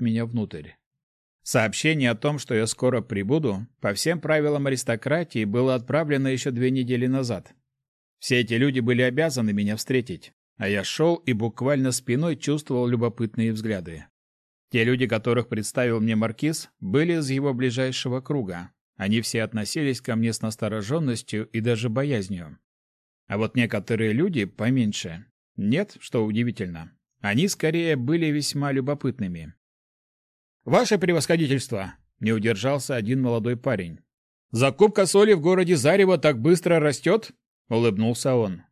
меня внутрь. Сообщение о том, что я скоро прибуду, по всем правилам аристократии было отправлено еще две недели назад. Все эти люди были обязаны меня встретить, а я шел и буквально спиной чувствовал любопытные взгляды. Те люди, которых представил мне маркиз, были из его ближайшего круга. Они все относились ко мне с настороженностью и даже боязнью. А вот некоторые люди поменьше. Нет, что удивительно. Они скорее были весьма любопытными. «Ваше превосходительство!» — не удержался один молодой парень. «Закупка соли в городе Зарево так быстро растет?» — улыбнулся он.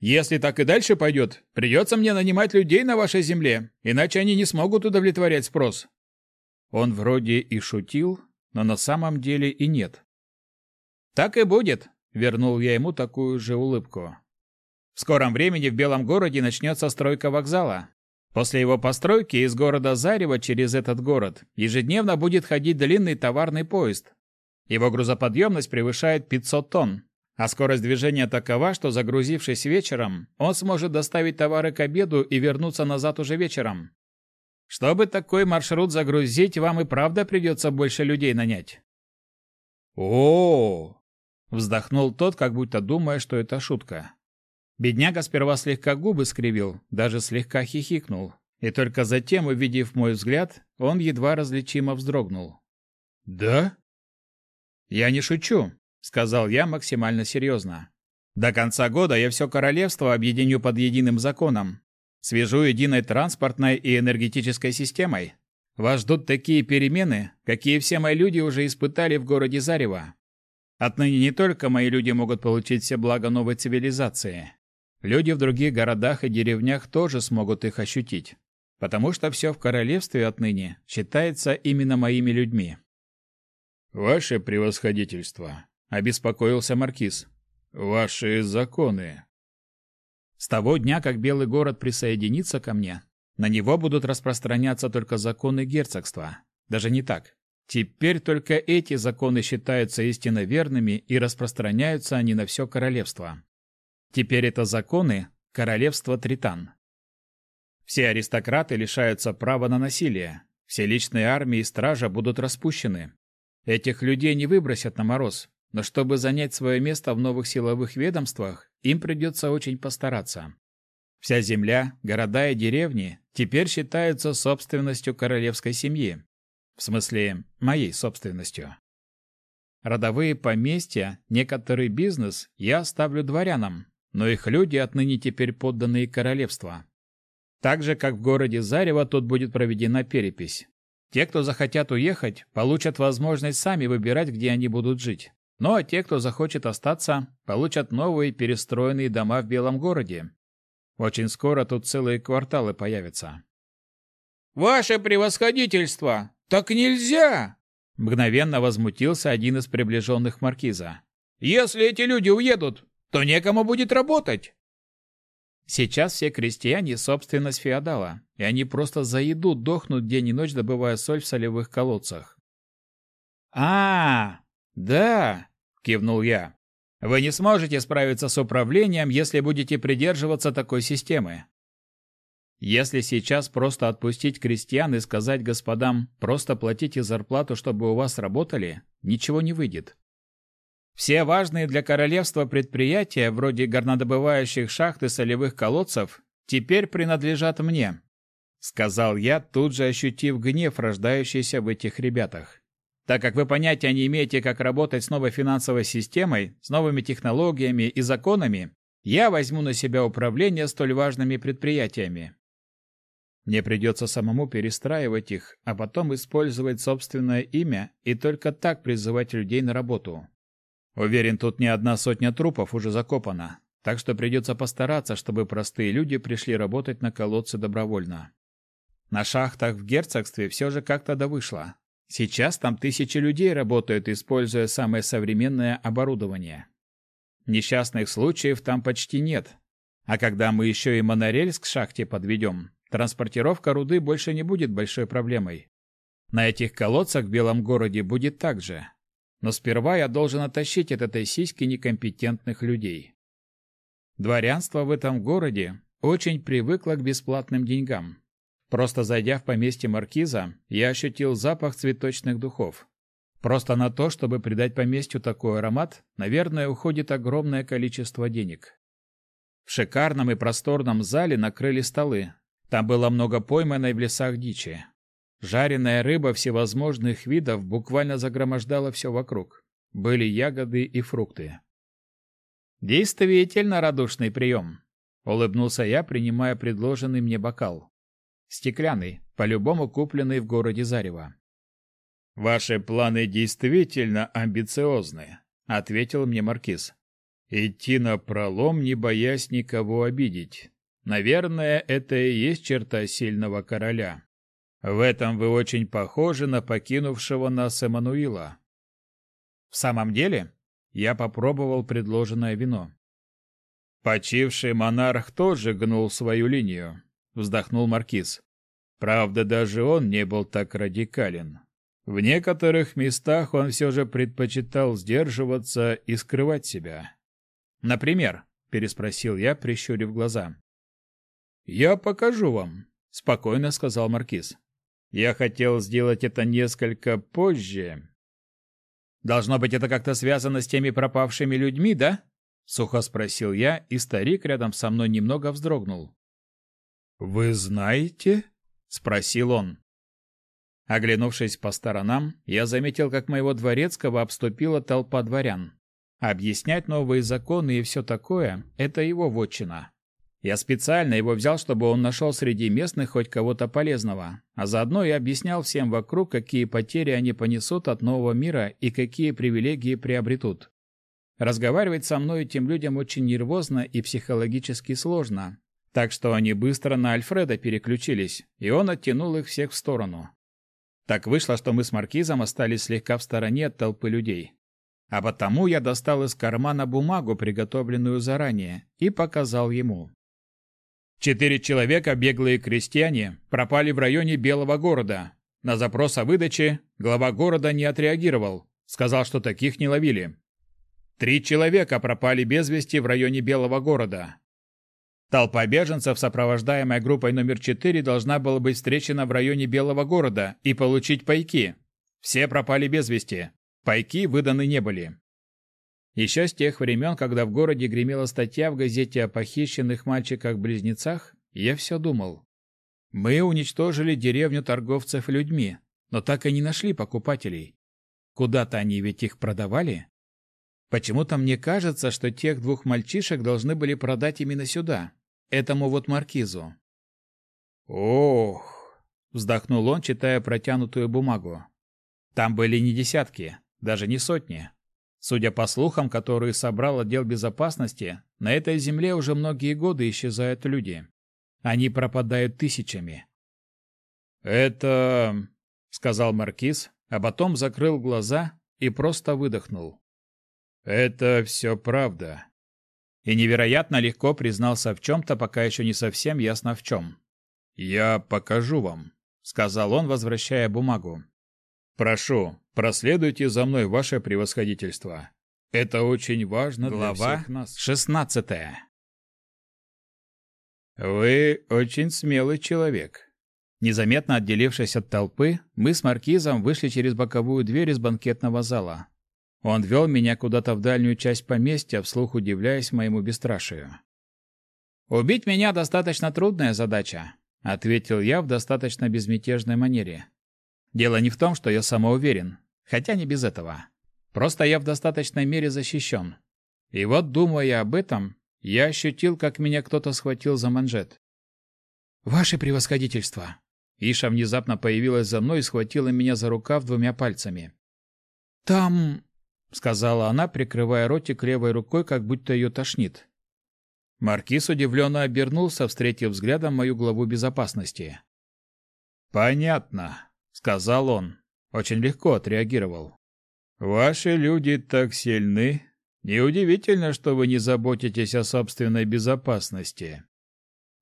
«Если так и дальше пойдет, придется мне нанимать людей на вашей земле, иначе они не смогут удовлетворять спрос». Он вроде и шутил, но на самом деле и нет. «Так и будет», — вернул я ему такую же улыбку. «В скором времени в Белом городе начнется стройка вокзала. После его постройки из города Зарево через этот город ежедневно будет ходить длинный товарный поезд. Его грузоподъемность превышает 500 тонн, а скорость движения такова, что загрузившись вечером, он сможет доставить товары к обеду и вернуться назад уже вечером. Чтобы такой маршрут загрузить, вам и правда придется больше людей нанять. О, -о, -о вздохнул тот, как будто думая, что это шутка. Бедняга сперва слегка губы скривил, даже слегка хихикнул. И только затем, увидев мой взгляд, он едва различимо вздрогнул. «Да?» «Я не шучу», — сказал я максимально серьезно. «До конца года я все королевство объединю под единым законом. Свяжу единой транспортной и энергетической системой. Вас ждут такие перемены, какие все мои люди уже испытали в городе Зарево. Отныне не только мои люди могут получить все блага новой цивилизации, Люди в других городах и деревнях тоже смогут их ощутить, потому что все в королевстве отныне считается именно моими людьми. «Ваше превосходительство», — обеспокоился маркиз, — «ваши законы». С того дня, как Белый город присоединится ко мне, на него будут распространяться только законы герцогства. Даже не так. Теперь только эти законы считаются истинно верными и распространяются они на все королевство. Теперь это законы королевства Тритан. Все аристократы лишаются права на насилие. Все личные армии и стража будут распущены. Этих людей не выбросят на мороз, но чтобы занять свое место в новых силовых ведомствах, им придется очень постараться. Вся земля, города и деревни теперь считаются собственностью королевской семьи. В смысле, моей собственностью. Родовые поместья, некоторый бизнес я оставлю дворянам, но их люди отныне теперь подданные королевства. Так же, как в городе Зарево, тут будет проведена перепись. Те, кто захотят уехать, получат возможность сами выбирать, где они будут жить. Ну а те, кто захочет остаться, получат новые перестроенные дома в Белом городе. Очень скоро тут целые кварталы появятся. «Ваше превосходительство! Так нельзя!» Мгновенно возмутился один из приближенных маркиза. «Если эти люди уедут, то некому будет работать. Сейчас все крестьяне – собственность феодала, и они просто за еду дохнут день и ночь, добывая соль в солевых колодцах. а, да!» – кивнул я. «Вы не сможете справиться с управлением, если будете придерживаться такой системы. Если сейчас просто отпустить крестьян и сказать господам «просто платите зарплату, чтобы у вас работали», ничего не выйдет. Все важные для королевства предприятия, вроде горнодобывающих шахт и солевых колодцев, теперь принадлежат мне, сказал я, тут же ощутив гнев, рождающийся в этих ребятах. Так как вы понятия не имеете, как работать с новой финансовой системой, с новыми технологиями и законами, я возьму на себя управление столь важными предприятиями. Мне придется самому перестраивать их, а потом использовать собственное имя и только так призывать людей на работу. Уверен, тут не одна сотня трупов уже закопана, так что придется постараться, чтобы простые люди пришли работать на колодце добровольно. На шахтах в герцогстве все же как-то да вышло. Сейчас там тысячи людей работают, используя самое современное оборудование. Несчастных случаев там почти нет. А когда мы еще и монорельс к шахте подведем, транспортировка руды больше не будет большой проблемой. На этих колодцах в Белом городе будет так же. Но сперва я должен оттащить от этой сиськи некомпетентных людей. Дворянство в этом городе очень привыкло к бесплатным деньгам. Просто зайдя в поместье маркиза, я ощутил запах цветочных духов. Просто на то, чтобы придать поместью такой аромат, наверное, уходит огромное количество денег. В шикарном и просторном зале накрыли столы. Там было много пойманной в лесах дичи. Жареная рыба всевозможных видов буквально загромождала все вокруг. Были ягоды и фрукты. «Действительно радушный прием», — улыбнулся я, принимая предложенный мне бокал. Стеклянный, по-любому купленный в городе Зарево. «Ваши планы действительно амбициозны», — ответил мне Маркиз. «Идти на пролом, не боясь никого обидеть. Наверное, это и есть черта сильного короля. В этом вы очень похожи на покинувшего нас Эммануила». «В самом деле?» Я попробовал предложенное вино. «Почивший монарх тоже гнул свою линию», вздохнул маркиз. Правда, даже он не был так радикален. В некоторых местах он все же предпочитал сдерживаться и скрывать себя. Например, переспросил я, прищурив глаза. Я покажу вам, спокойно сказал маркиз. Я хотел сделать это несколько позже. Должно быть, это как-то связано с теми пропавшими людьми, да? сухо спросил я, и старик рядом со мной немного вздрогнул. «Вы знаете?» — спросил он. Оглянувшись по сторонам, я заметил, как моего дворецкого обступила толпа дворян. Объяснять новые законы и все такое — это его вотчина. Я специально его взял, чтобы он нашел среди местных хоть кого-то полезного, а заодно и объяснял всем вокруг, какие потери они понесут от нового мира и какие привилегии приобретут. Разговаривать со мной этим людям очень нервозно и психологически сложно, так что они быстро на Альфреда переключились, и он оттянул их всех в сторону. Так вышло, что мы с Маркизом остались слегка в стороне от толпы людей. А потому я достал из кармана бумагу, приготовленную заранее, и показал ему. Четыре человека, беглые крестьяне, пропали в районе Белого города. На запрос о выдаче глава города не отреагировал, сказал, что таких не ловили. Три человека пропали без вести в районе Белого города. Толпа беженцев, сопровождаемая группой номер 4, должна была быть встречена в районе Белого города и получить пайки. Все пропали без вести. Пайки выданы не были. Еще с тех времен, когда в городе гремела статья в газете о похищенных мальчиках-близнецах, я все думал. Мы уничтожили деревню торговцев людьми, но так и не нашли покупателей. Куда-то они ведь их продавали? Почему-то мне кажется, что тех двух мальчишек должны были продать именно сюда, этому вот маркизу. Ох, вздохнул он, читая протянутую бумагу. Там были не десятки, даже не сотни. Судя по слухам, которые собрал отдел безопасности, на этой земле уже многие годы исчезают люди. Они пропадают тысячами. Это, сказал маркиз, а потом закрыл глаза и просто выдохнул. Это все правда и невероятно легко признался в чем-то, пока еще не совсем ясно в чем. «Я покажу вам», — сказал он, возвращая бумагу. «Прошу, проследуйте за мной, ваше превосходительство. Это очень важно Глава для всех нас». шестнадцатая. «Вы очень смелый человек». Незаметно отделившись от толпы, мы с Маркизом вышли через боковую дверь из банкетного зала. Он вел меня куда-то в дальнюю часть поместья, вслух удивляясь моему бесстрашию. «Убить меня достаточно трудная задача», — ответил я в достаточно безмятежной манере. «Дело не в том, что я самоуверен, хотя не без этого. Просто я в достаточной мере защищен. И вот, думая об этом, я ощутил, как меня кто-то схватил за манжет. «Ваше превосходительство!» Иша внезапно появилась за мной и схватила меня за рукав двумя пальцами. «Там...» — сказала она, прикрывая ротик левой рукой, как будто ее тошнит. Маркиз удивленно обернулся, встретив взглядом мою главу безопасности. «Понятно», — сказал он. Очень легко отреагировал. «Ваши люди так сильны. Неудивительно, что вы не заботитесь о собственной безопасности».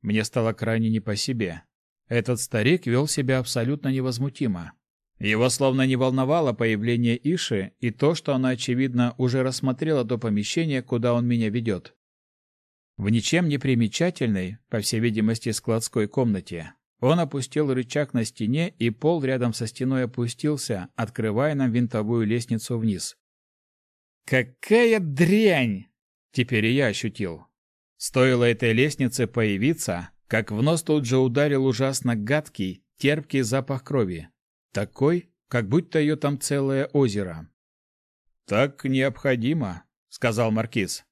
Мне стало крайне не по себе. Этот старик вел себя абсолютно невозмутимо. Его словно не волновало появление Иши и то, что она, очевидно, уже рассмотрела то помещение, куда он меня ведет. В ничем не примечательной, по всей видимости, складской комнате, он опустил рычаг на стене, и пол рядом со стеной опустился, открывая нам винтовую лестницу вниз. «Какая дрянь!» Теперь и я ощутил. Стоило этой лестнице появиться, как в нос тут же ударил ужасно гадкий, терпкий запах крови. Такой, как будто ее там целое озеро. «Так необходимо», — сказал Маркиз.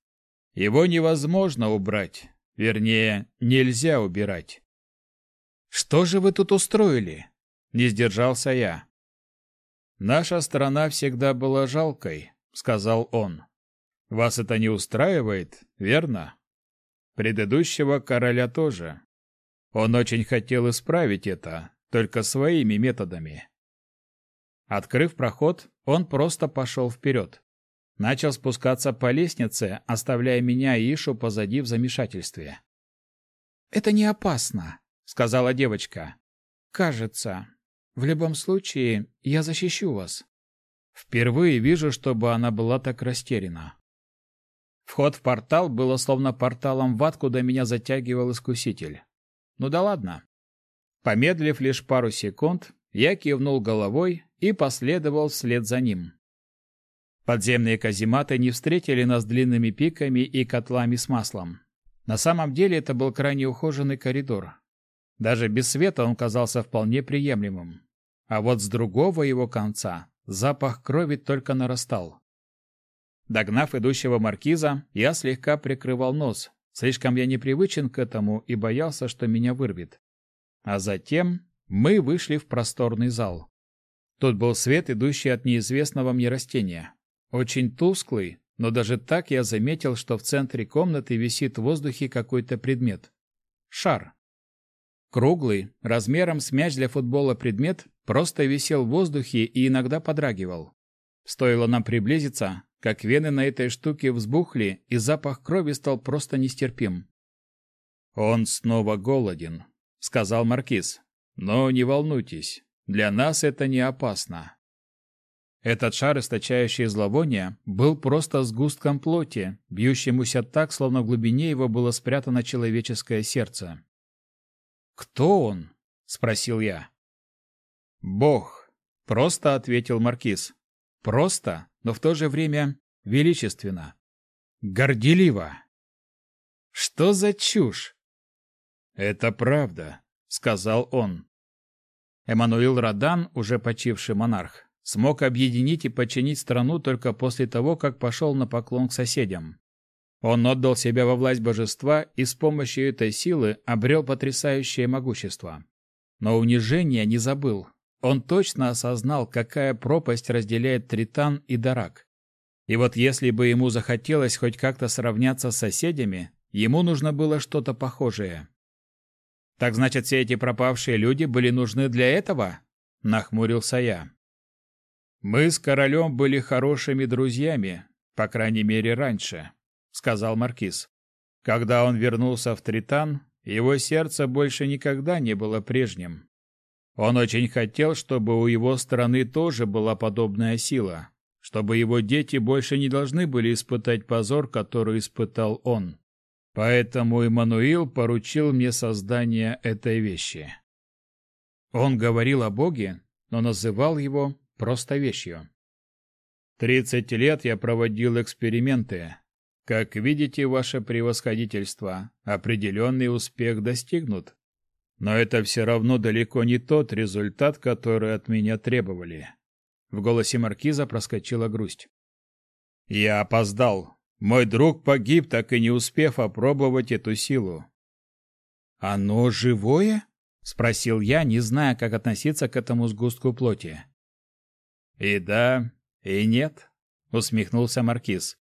«Его невозможно убрать. Вернее, нельзя убирать». «Что же вы тут устроили?» — не сдержался я. «Наша страна всегда была жалкой», — сказал он. «Вас это не устраивает, верно?» «Предыдущего короля тоже. Он очень хотел исправить это, только своими методами. Открыв проход, он просто пошел вперед. Начал спускаться по лестнице, оставляя меня и Ишу позади в замешательстве. «Это не опасно», — сказала девочка. «Кажется. В любом случае, я защищу вас». Впервые вижу, чтобы она была так растеряна. Вход в портал было словно порталом в ад, куда меня затягивал искуситель. Ну да ладно. Помедлив лишь пару секунд, я кивнул головой и последовал вслед за ним. Подземные казематы не встретили нас длинными пиками и котлами с маслом. На самом деле это был крайне ухоженный коридор. Даже без света он казался вполне приемлемым. А вот с другого его конца запах крови только нарастал. Догнав идущего маркиза, я слегка прикрывал нос. Слишком я непривычен к этому и боялся, что меня вырвет. А затем мы вышли в просторный зал. Тут был свет, идущий от неизвестного мне растения. Очень тусклый, но даже так я заметил, что в центре комнаты висит в воздухе какой-то предмет. Шар. Круглый, размером с мяч для футбола предмет, просто висел в воздухе и иногда подрагивал. Стоило нам приблизиться, как вены на этой штуке взбухли, и запах крови стал просто нестерпим. «Он снова голоден», — сказал Маркиз. «Но не волнуйтесь, для нас это не опасно». Этот шар, источающий зловоние, был просто сгустком плоти, бьющемуся так, словно в глубине его было спрятано человеческое сердце. «Кто он?» — спросил я. «Бог», — просто ответил Маркиз. «Просто, но в то же время величественно. Горделиво». «Что за чушь?» «Это правда», — сказал он. Эммануил Радан, уже почивший монарх, смог объединить и подчинить страну только после того, как пошел на поклон к соседям. Он отдал себя во власть божества и с помощью этой силы обрел потрясающее могущество. Но унижение не забыл. Он точно осознал, какая пропасть разделяет Тритан и Дарак. И вот если бы ему захотелось хоть как-то сравняться с соседями, ему нужно было что-то похожее. Так значит, все эти пропавшие люди были нужны для этого? Нахмурился я. Мы с королем были хорошими друзьями, по крайней мере, раньше, сказал маркиз. Когда он вернулся в Тритан, его сердце больше никогда не было прежним. Он очень хотел, чтобы у его страны тоже была подобная сила, чтобы его дети больше не должны были испытать позор, который испытал он. Поэтому Иммануил поручил мне создание этой вещи. Он говорил о Боге, но называл его просто вещью. Тридцать лет я проводил эксперименты. Как видите, ваше превосходительство, определенный успех достигнут. Но это все равно далеко не тот результат, который от меня требовали. В голосе маркиза проскочила грусть. Я опоздал, мой друг погиб, так и не успев опробовать эту силу. «Оно живое?» — спросил я, не зная, как относиться к этому сгустку плоти. «И да, и нет», — усмехнулся Маркиз.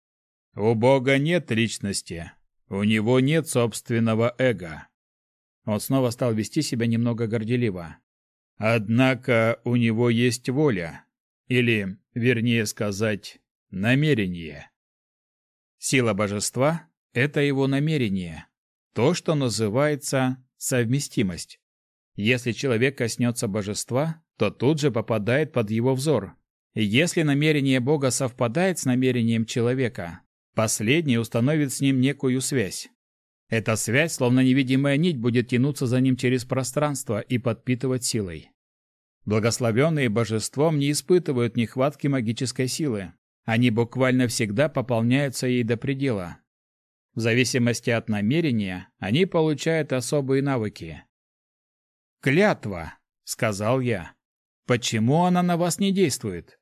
«У Бога нет личности, у него нет собственного эго». Он снова стал вести себя немного горделиво. «Однако у него есть воля, или, вернее сказать, намерение». Сила божества – это его намерение, то, что называется совместимость. Если человек коснется божества, то тут же попадает под его взор. Если намерение Бога совпадает с намерением человека, последний установит с ним некую связь. Эта связь, словно невидимая нить, будет тянуться за ним через пространство и подпитывать силой. Благословенные божеством не испытывают нехватки магической силы. Они буквально всегда пополняются ей до предела. В зависимости от намерения, они получают особые навыки. «Клятва», — сказал я. «Почему она на вас не действует?»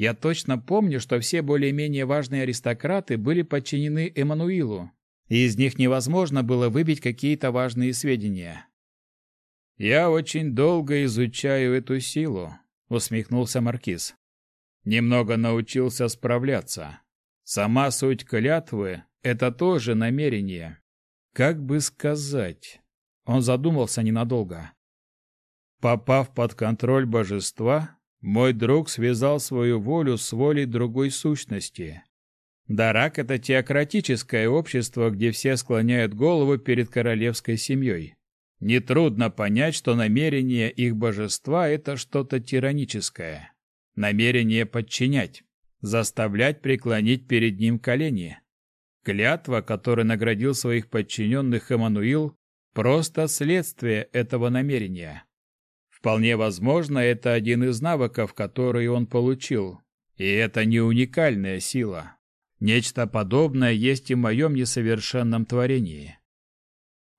Я точно помню, что все более-менее важные аристократы были подчинены Эммануилу, и из них невозможно было выбить какие-то важные сведения. «Я очень долго изучаю эту силу», — усмехнулся Маркиз. «Немного научился справляться. Сама суть клятвы — это тоже намерение. Как бы сказать?» Он задумался ненадолго. Попав под контроль божества, мой друг связал свою волю с волей другой сущности. Дарак — это теократическое общество, где все склоняют голову перед королевской семьей. Нетрудно понять, что намерение их божества — это что-то тираническое. Намерение подчинять, заставлять преклонить перед ним колени. Клятва, которой наградил своих подчиненных Эммануил, просто следствие этого намерения. Вполне возможно, это один из навыков, которые он получил. И это не уникальная сила. Нечто подобное есть и в моем несовершенном творении.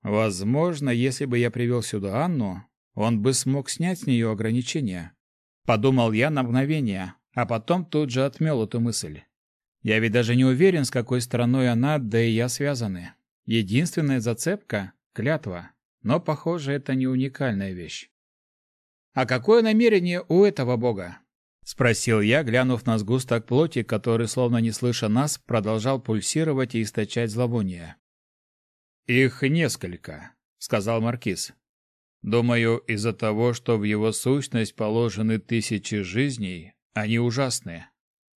Возможно, если бы я привел сюда Анну, он бы смог снять с нее ограничения. Подумал я на мгновение, а потом тут же отмел эту мысль. Я ведь даже не уверен, с какой стороной она, да и я связаны. Единственная зацепка — клятва. Но, похоже, это не уникальная вещь. А какое намерение у этого бога? — спросил я, глянув на сгусток плоти, который, словно не слыша нас, продолжал пульсировать и источать зловоние. «Их несколько», — сказал Маркиз. «Думаю, из-за того, что в его сущность положены тысячи жизней, они ужасны.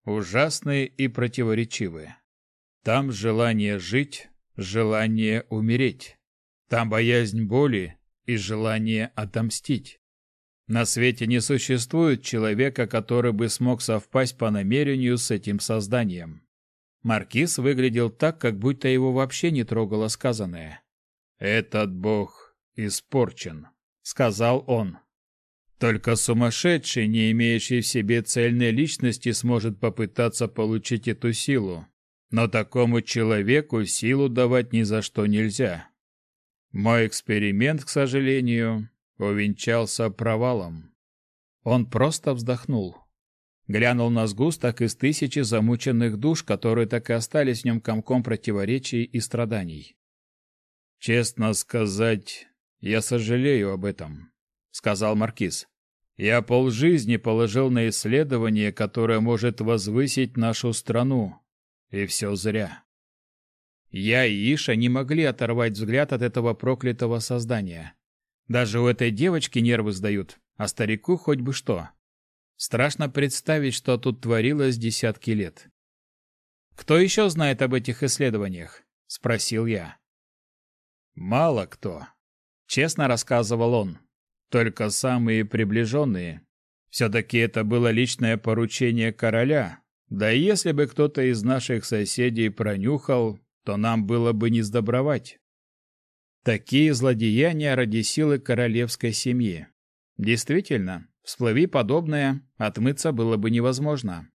Ужасные и противоречивые. Там желание жить, желание умереть. Там боязнь боли и желание отомстить. На свете не существует человека, который бы смог совпасть по намерению с этим созданием. Маркиз выглядел так, как будто его вообще не трогало сказанное. «Этот бог испорчен», — сказал он. «Только сумасшедший, не имеющий в себе цельной личности, сможет попытаться получить эту силу. Но такому человеку силу давать ни за что нельзя. Мой эксперимент, к сожалению, увенчался провалом. Он просто вздохнул. Глянул на сгусток из тысячи замученных душ, которые так и остались в нем комком противоречий и страданий. «Честно сказать, я сожалею об этом», — сказал Маркиз. «Я полжизни положил на исследование, которое может возвысить нашу страну. И все зря». Я и Иша не могли оторвать взгляд от этого проклятого создания. Даже у этой девочки нервы сдают, а старику хоть бы что. Страшно представить, что тут творилось десятки лет. «Кто еще знает об этих исследованиях?» — спросил я. «Мало кто», — честно рассказывал он. «Только самые приближенные. Все-таки это было личное поручение короля. Да и если бы кто-то из наших соседей пронюхал, то нам было бы не сдобровать. Такие злодеяния ради силы королевской семьи. Действительно, всплыви подобное, отмыться было бы невозможно.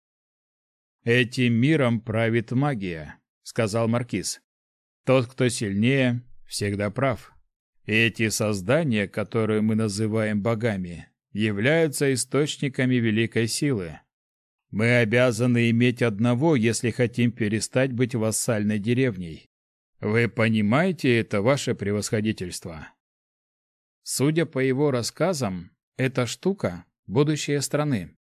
«Этим миром правит магия», — сказал Маркиз. «Тот, кто сильнее, всегда прав. Эти создания, которые мы называем богами, являются источниками великой силы. Мы обязаны иметь одного, если хотим перестать быть вассальной деревней. Вы понимаете это, ваше превосходительство? Судя по его рассказам, эта штука — будущее страны.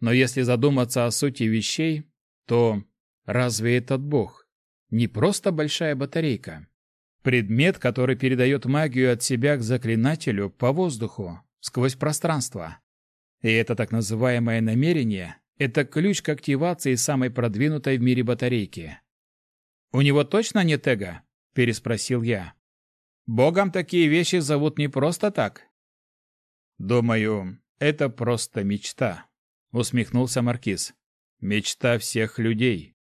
Но если задуматься о сути вещей, то разве этот бог не просто большая батарейка? Предмет, который передает магию от себя к заклинателю по воздуху, сквозь пространство. И это так называемое намерение — это ключ к активации самой продвинутой в мире батарейки. «У него точно нет эго?» – переспросил я. «Богом такие вещи зовут не просто так». «Думаю, это просто мечта», – усмехнулся Маркиз. «Мечта всех людей».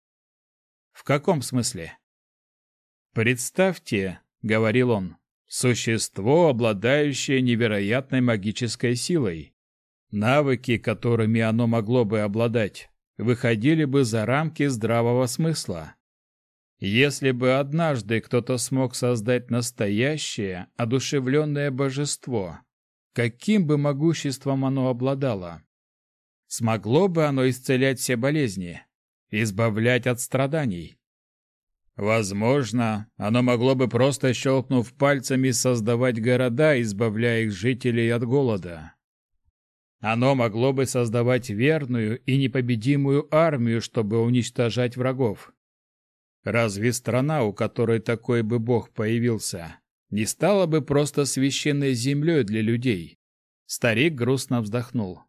«В каком смысле?» «Представьте», — говорил он, — «существо, обладающее невероятной магической силой. Навыки, которыми оно могло бы обладать, выходили бы за рамки здравого смысла. Если бы однажды кто-то смог создать настоящее, одушевленное божество, каким бы могуществом оно обладало? Смогло бы оно исцелять все болезни, избавлять от страданий? Возможно, оно могло бы просто щелкнув пальцами создавать города, избавляя их жителей от голода. Оно могло бы создавать верную и непобедимую армию, чтобы уничтожать врагов. Разве страна, у которой такой бы бог появился, не стала бы просто священной землей для людей? Старик грустно вздохнул.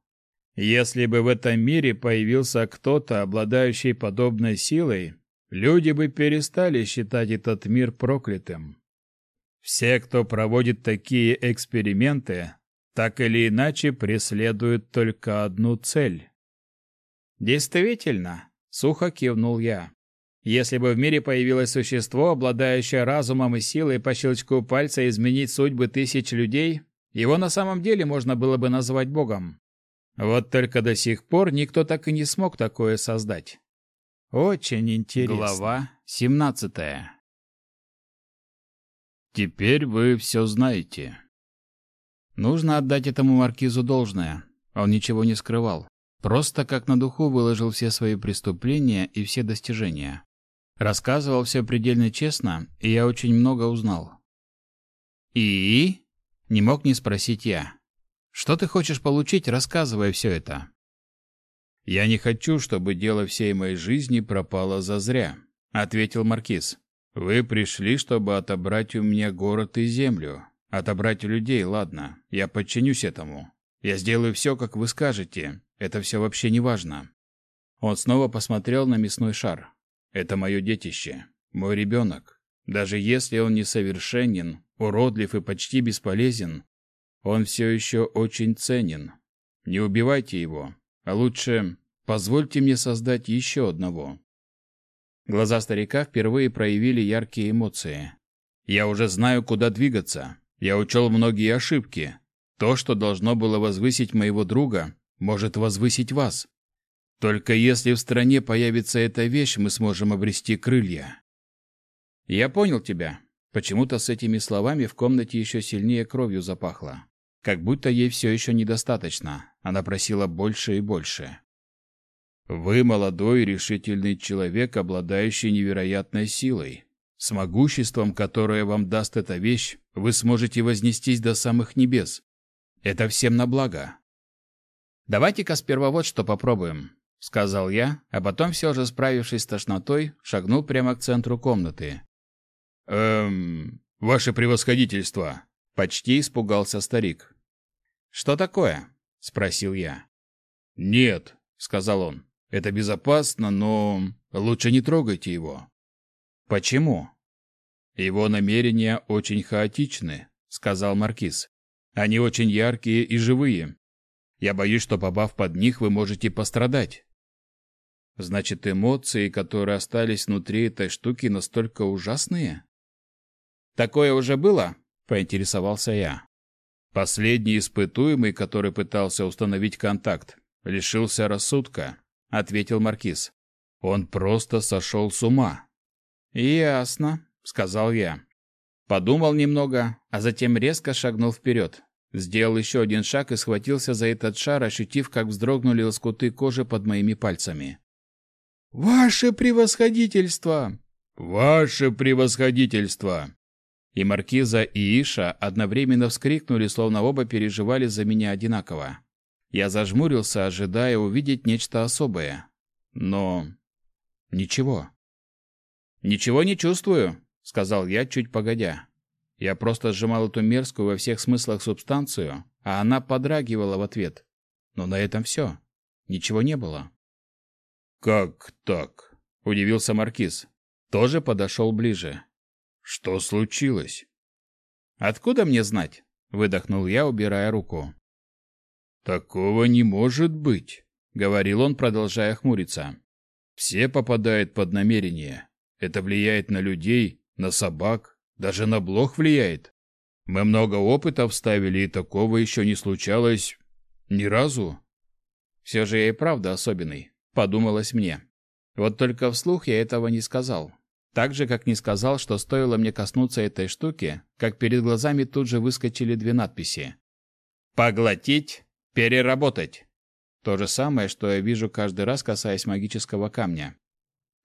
Если бы в этом мире появился кто-то, обладающий подобной силой, люди бы перестали считать этот мир проклятым. Все, кто проводит такие эксперименты, так или иначе преследуют только одну цель. Действительно, сухо кивнул я. Если бы в мире появилось существо, обладающее разумом и силой по щелчку пальца изменить судьбы тысяч людей, его на самом деле можно было бы назвать богом. Вот только до сих пор никто так и не смог такое создать. Очень интересно. Глава 17. Теперь вы все знаете. Нужно отдать этому маркизу должное. Он ничего не скрывал. Просто как на духу выложил все свои преступления и все достижения. Рассказывал все предельно честно, и я очень много узнал. «И?» — не мог не спросить я. «Что ты хочешь получить, рассказывая все это?» «Я не хочу, чтобы дело всей моей жизни пропало зазря», — ответил Маркиз. «Вы пришли, чтобы отобрать у меня город и землю. Отобрать у людей, ладно, я подчинюсь этому. Я сделаю все, как вы скажете. Это все вообще не важно». Он снова посмотрел на мясной шар. Это мое детище, мой ребенок. Даже если он несовершенен, уродлив и почти бесполезен, он все еще очень ценен. Не убивайте его, а лучше позвольте мне создать еще одного. Глаза старика впервые проявили яркие эмоции. Я уже знаю, куда двигаться. Я учел многие ошибки. То, что должно было возвысить моего друга, может возвысить вас. Только если в стране появится эта вещь, мы сможем обрести крылья. Я понял тебя. Почему-то с этими словами в комнате еще сильнее кровью запахло. Как будто ей все еще недостаточно. Она просила больше и больше. Вы молодой и решительный человек, обладающий невероятной силой. С могуществом, которое вам даст эта вещь, вы сможете вознестись до самых небес. Это всем на благо. Давайте-ка сперва вот что попробуем. — сказал я, а потом все же, справившись с тошнотой, шагнул прямо к центру комнаты. «Эм, ваше превосходительство!» — почти испугался старик. «Что такое?» — спросил я. «Нет», — сказал он, — «это безопасно, но лучше не трогайте его». «Почему?» «Его намерения очень хаотичны», — сказал Маркиз. «Они очень яркие и живые. Я боюсь, что, попав под них, вы можете пострадать». Значит, эмоции, которые остались внутри этой штуки, настолько ужасные? Такое уже было? поинтересовался я. Последний испытуемый, который пытался установить контакт, лишился рассудка, ответил маркиз. Он просто сошел с ума. Ясно, сказал я. Подумал немного, а затем резко шагнул вперед. Сделал еще один шаг и схватился за этот шар, ощутив, как вздрогнули лоскуты кожи под моими пальцами. «Ваше превосходительство!» «Ваше превосходительство!» И маркиза и Иша одновременно вскрикнули, словно оба переживали за меня одинаково. Я зажмурился, ожидая увидеть нечто особое. Но... ничего. «Ничего не чувствую», — сказал я, чуть погодя. Я просто сжимал эту мерзкую во всех смыслах субстанцию, а она подрагивала в ответ. Но на этом все. Ничего не было. «Как так?» – удивился Маркиз. Тоже подошел ближе. «Что случилось?» «Откуда мне знать?» – выдохнул я, убирая руку. «Такого не может быть», — говорил он, продолжая хмуриться. «Все попадают под намерение. Это влияет на людей, на собак, даже на блох влияет. Мы много опыта вставили, и такого еще не случалось ни разу. Все же я и правда особенный, подумалось мне. Вот только вслух я этого не сказал. Так же, как не сказал, что стоило мне коснуться этой штуки, как перед глазами тут же выскочили две надписи. «Поглотить, переработать». То же самое, что я вижу каждый раз, касаясь магического камня.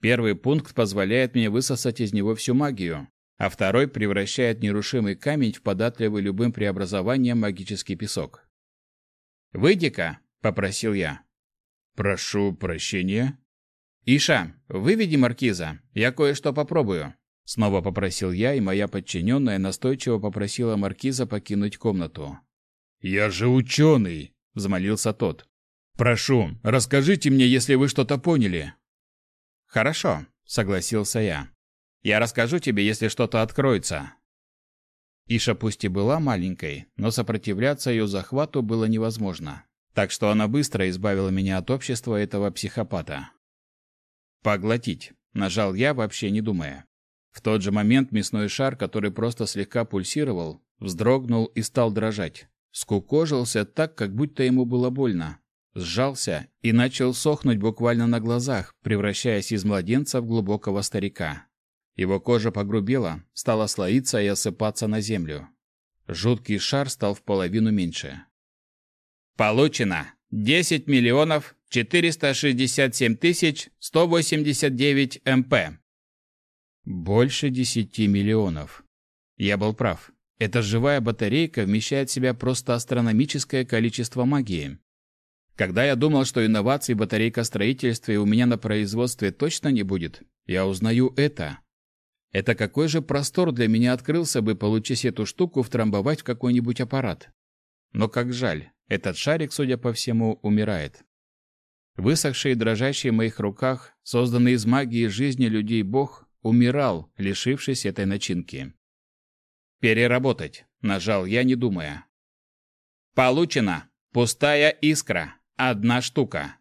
Первый пункт позволяет мне высосать из него всю магию, а второй превращает нерушимый камень в податливый любым преобразованием магический песок. «Выйди-ка», — попросил я. «Прошу прощения». «Иша, выведи маркиза, я кое-что попробую», — снова попросил я, и моя подчиненная настойчиво попросила маркиза покинуть комнату. «Я же ученый», — взмолился тот. «Прошу, расскажите мне, если вы что-то поняли». «Хорошо», — согласился я. «Я расскажу тебе, если что-то откроется». Иша пусть и была маленькой, но сопротивляться ее захвату было невозможно. Так что она быстро избавила меня от общества этого психопата. «Поглотить», — нажал я, вообще не думая. В тот же момент мясной шар, который просто слегка пульсировал, вздрогнул и стал дрожать. Скукожился так, как будто ему было больно. Сжался и начал сохнуть буквально на глазах, превращаясь из младенца в глубокого старика. Его кожа погрубела, стала слоиться и осыпаться на землю. Жуткий шар стал в половину меньше. Получено 10 миллионов 467 тысяч 189 МП. Больше 10 миллионов. Я был прав. Эта живая батарейка вмещает в себя просто астрономическое количество магии. Когда я думал, что инноваций в батарейкостроительстве у меня на производстве точно не будет, я узнаю это. Это какой же простор для меня открылся бы, получить эту штуку втрамбовать в какой-нибудь аппарат. Но как жаль, этот шарик, судя по всему, умирает. Высохший и дрожащий в моих руках, созданный из магии жизни людей бог, умирал, лишившись этой начинки. «Переработать», — нажал я, не думая. «Получено! Пустая искра! Одна штука!»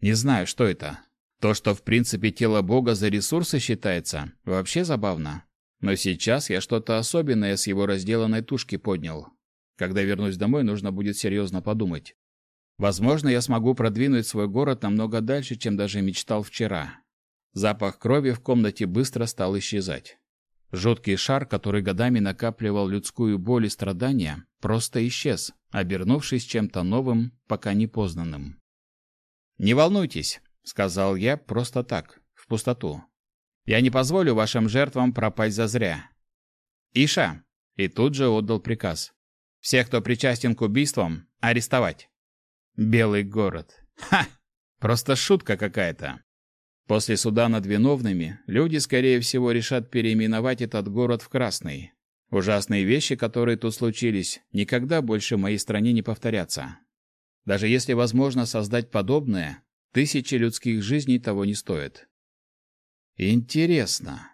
Не знаю, что это. То, что в принципе тело бога за ресурсы считается, вообще забавно. Но сейчас я что-то особенное с его разделанной тушки поднял. Когда вернусь домой, нужно будет серьезно подумать. Возможно, я смогу продвинуть свой город намного дальше, чем даже мечтал вчера. Запах крови в комнате быстро стал исчезать. Жуткий шар, который годами накапливал людскую боль и страдания, просто исчез, обернувшись чем-то новым, пока не познанным. «Не волнуйтесь», — сказал я просто так, в пустоту. «Я не позволю вашим жертвам пропасть зазря». «Иша!» — и тут же отдал приказ. «Всех, кто причастен к убийствам, арестовать». Белый город. Ха! Просто шутка какая-то. После суда над виновными люди, скорее всего, решат переименовать этот город в Красный. Ужасные вещи, которые тут случились, никогда больше в моей стране не повторятся. Даже если возможно создать подобное, тысячи людских жизней того не стоят. Интересно,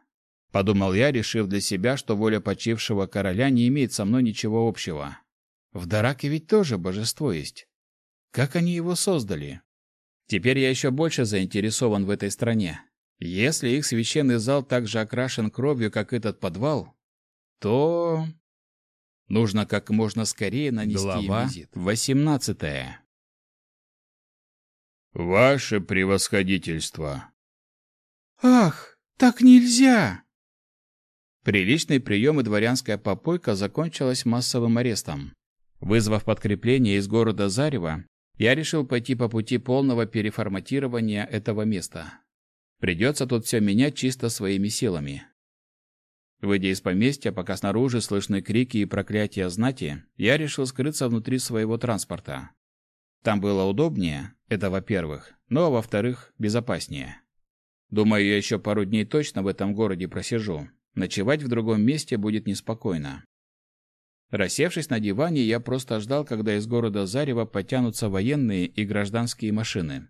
подумал я, решив для себя, что воля почившего короля не имеет со мной ничего общего. В Дараке ведь тоже божество есть. Как они его создали? Теперь я еще больше заинтересован в этой стране. Если их священный зал также окрашен кровью, как этот подвал, то нужно как можно скорее нанести Глава им визит. 18. Ваше превосходительство. Ах, так нельзя. Приличный прием и дворянская попойка закончилась массовым арестом. Вызвав подкрепление из города Зарева, я решил пойти по пути полного переформатирования этого места. Придется тут все менять чисто своими силами. Выйдя из поместья, пока снаружи слышны крики и проклятия знати, я решил скрыться внутри своего транспорта. Там было удобнее, это во-первых, но во-вторых, безопаснее. Думаю, я еще пару дней точно в этом городе просижу. Ночевать в другом месте будет неспокойно. Рассевшись на диване, я просто ждал, когда из города Зарева потянутся военные и гражданские машины.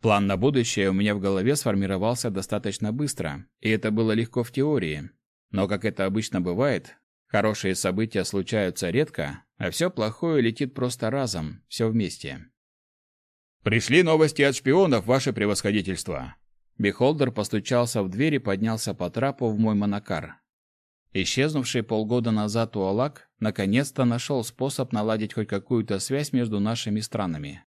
План на будущее у меня в голове сформировался достаточно быстро, и это было легко в теории. Но, как это обычно бывает, хорошие события случаются редко, а все плохое летит просто разом, все вместе. «Пришли новости от шпионов, ваше превосходительство!» Бихолдер постучался в дверь и поднялся по трапу в мой монокар. Исчезнувший полгода назад Уалак наконец-то нашел способ наладить хоть какую-то связь между нашими странами.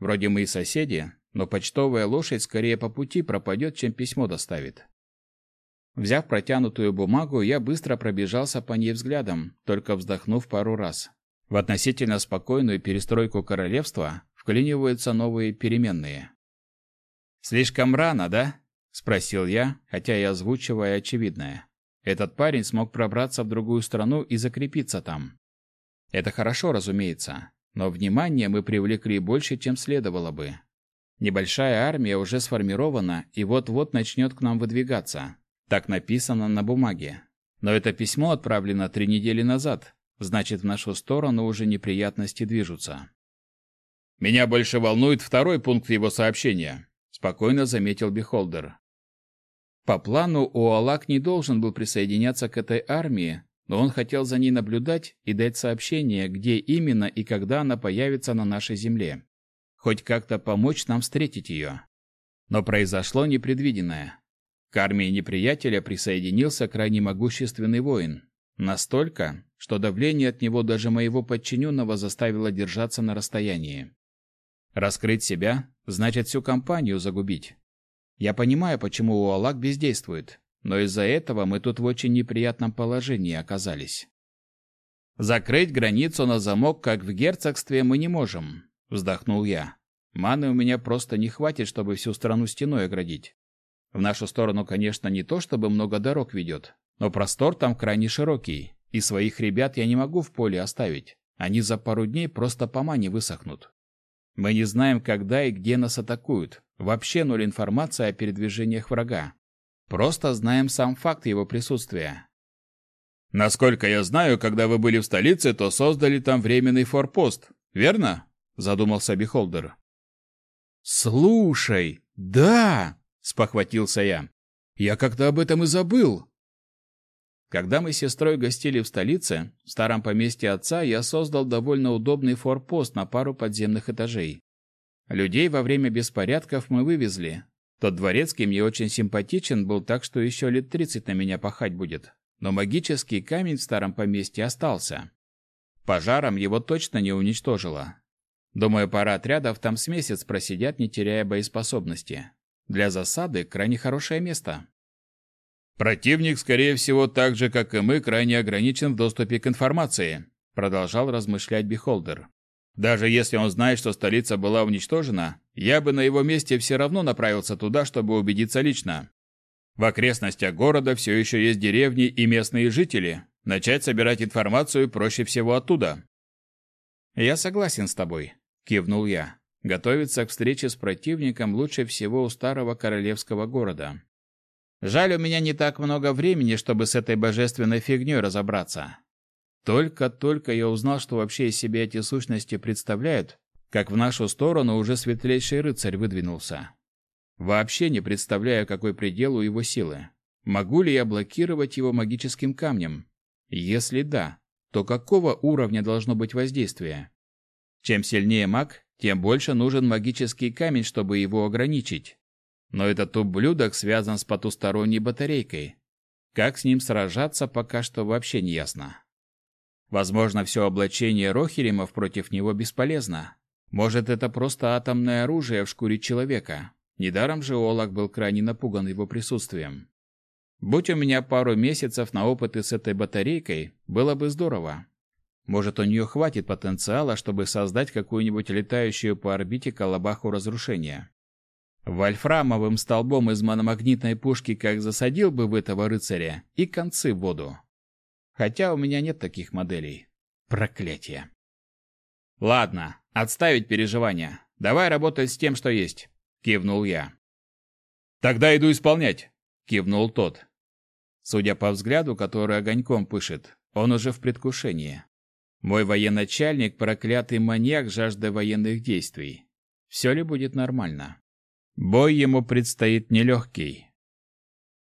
Вроде мы и соседи, но почтовая лошадь скорее по пути пропадет, чем письмо доставит. Взяв протянутую бумагу, я быстро пробежался по ней взглядом, только вздохнув пару раз. В относительно спокойную перестройку королевства вклиниваются новые переменные. «Слишком рано, да?» – спросил я, хотя и озвучивая очевидное. Этот парень смог пробраться в другую страну и закрепиться там. Это хорошо, разумеется, но внимание мы привлекли больше, чем следовало бы. Небольшая армия уже сформирована и вот-вот начнет к нам выдвигаться. Так написано на бумаге. Но это письмо отправлено три недели назад, значит, в нашу сторону уже неприятности движутся. Меня больше волнует второй пункт его сообщения, спокойно заметил Бихолдер. По плану Уалак не должен был присоединяться к этой армии, но он хотел за ней наблюдать и дать сообщение, где именно и когда она появится на нашей земле. Хоть как-то помочь нам встретить ее. Но произошло непредвиденное. К армии неприятеля присоединился крайне могущественный воин. Настолько, что давление от него даже моего подчиненного заставило держаться на расстоянии. Раскрыть себя значит всю компанию загубить. Я понимаю, почему Уалак бездействует, но из-за этого мы тут в очень неприятном положении оказались. Закрыть границу на замок, как в герцогстве, мы не можем, вздохнул я. Маны у меня просто не хватит, чтобы всю страну стеной оградить. В нашу сторону, конечно, не то чтобы много дорог ведет, но простор там крайне широкий, и своих ребят я не могу в поле оставить. Они за пару дней просто по мане высохнут. Мы не знаем, когда и где нас атакуют. Вообще ноль информации о передвижениях врага. Просто знаем сам факт его присутствия. Насколько я знаю, когда вы были в столице, то создали там временный форпост, верно? задумался Бихолдер. Слушай, да, спохватился я. Я как-то об этом и забыл. Когда мы с сестрой гостили в столице, в старом поместье отца, я создал довольно удобный форпост на пару подземных этажей. Людей во время беспорядков мы вывезли. Тот дворецкий мне очень симпатичен был, так что еще лет тридцать на меня пахать будет. Но магический камень в старом поместье остался. Пожаром его точно не уничтожило. Думаю, пара отрядов там с месяц просидят, не теряя боеспособности. Для засады крайне хорошее место. Противник, скорее всего, так же, как и мы, крайне ограничен в доступе к информации, продолжал размышлять Бихолдер. Даже если он знает, что столица была уничтожена, я бы на его месте все равно направился туда, чтобы убедиться лично. В окрестностях города все еще есть деревни и местные жители. Начать собирать информацию проще всего оттуда. Я согласен с тобой, кивнул я. Готовиться к встрече с противником лучше всего у старого королевского города. Жаль, у меня не так много времени, чтобы с этой божественной фигней разобраться. Только-только я узнал, что вообще из себя эти сущности представляют, как в нашу сторону уже светлейший рыцарь выдвинулся. Вообще не представляю, какой предел у его силы. Могу ли я блокировать его магическим камнем? Если да, то какого уровня должно быть воздействие? Чем сильнее маг, тем больше нужен магический камень, чтобы его ограничить. Но этот ублюдок связан с потусторонней батарейкой. Как с ним сражаться, пока что вообще не ясно. Возможно, все облачение Рохеримов против него бесполезно. Может, это просто атомное оружие в шкуре человека. Недаром же Олак был крайне напуган его присутствием. Будь у меня пару месяцев на опыты с этой батарейкой, было бы здорово. Может, у нее хватит потенциала, чтобы создать какую-нибудь летающую по орбите колобаху разрушения. Вольфрамовым столбом из мономагнитной пушки как засадил бы в этого рыцаря и концы в воду. Хотя у меня нет таких моделей. Проклятие. Ладно, отставить переживания. Давай работать с тем, что есть, кивнул я. Тогда иду исполнять, кивнул тот. Судя по взгляду, который огоньком пышет, он уже в предвкушении. Мой военачальник проклятый маньяк жаждой военных действий. Все ли будет нормально? Бой ему предстоит нелегкий.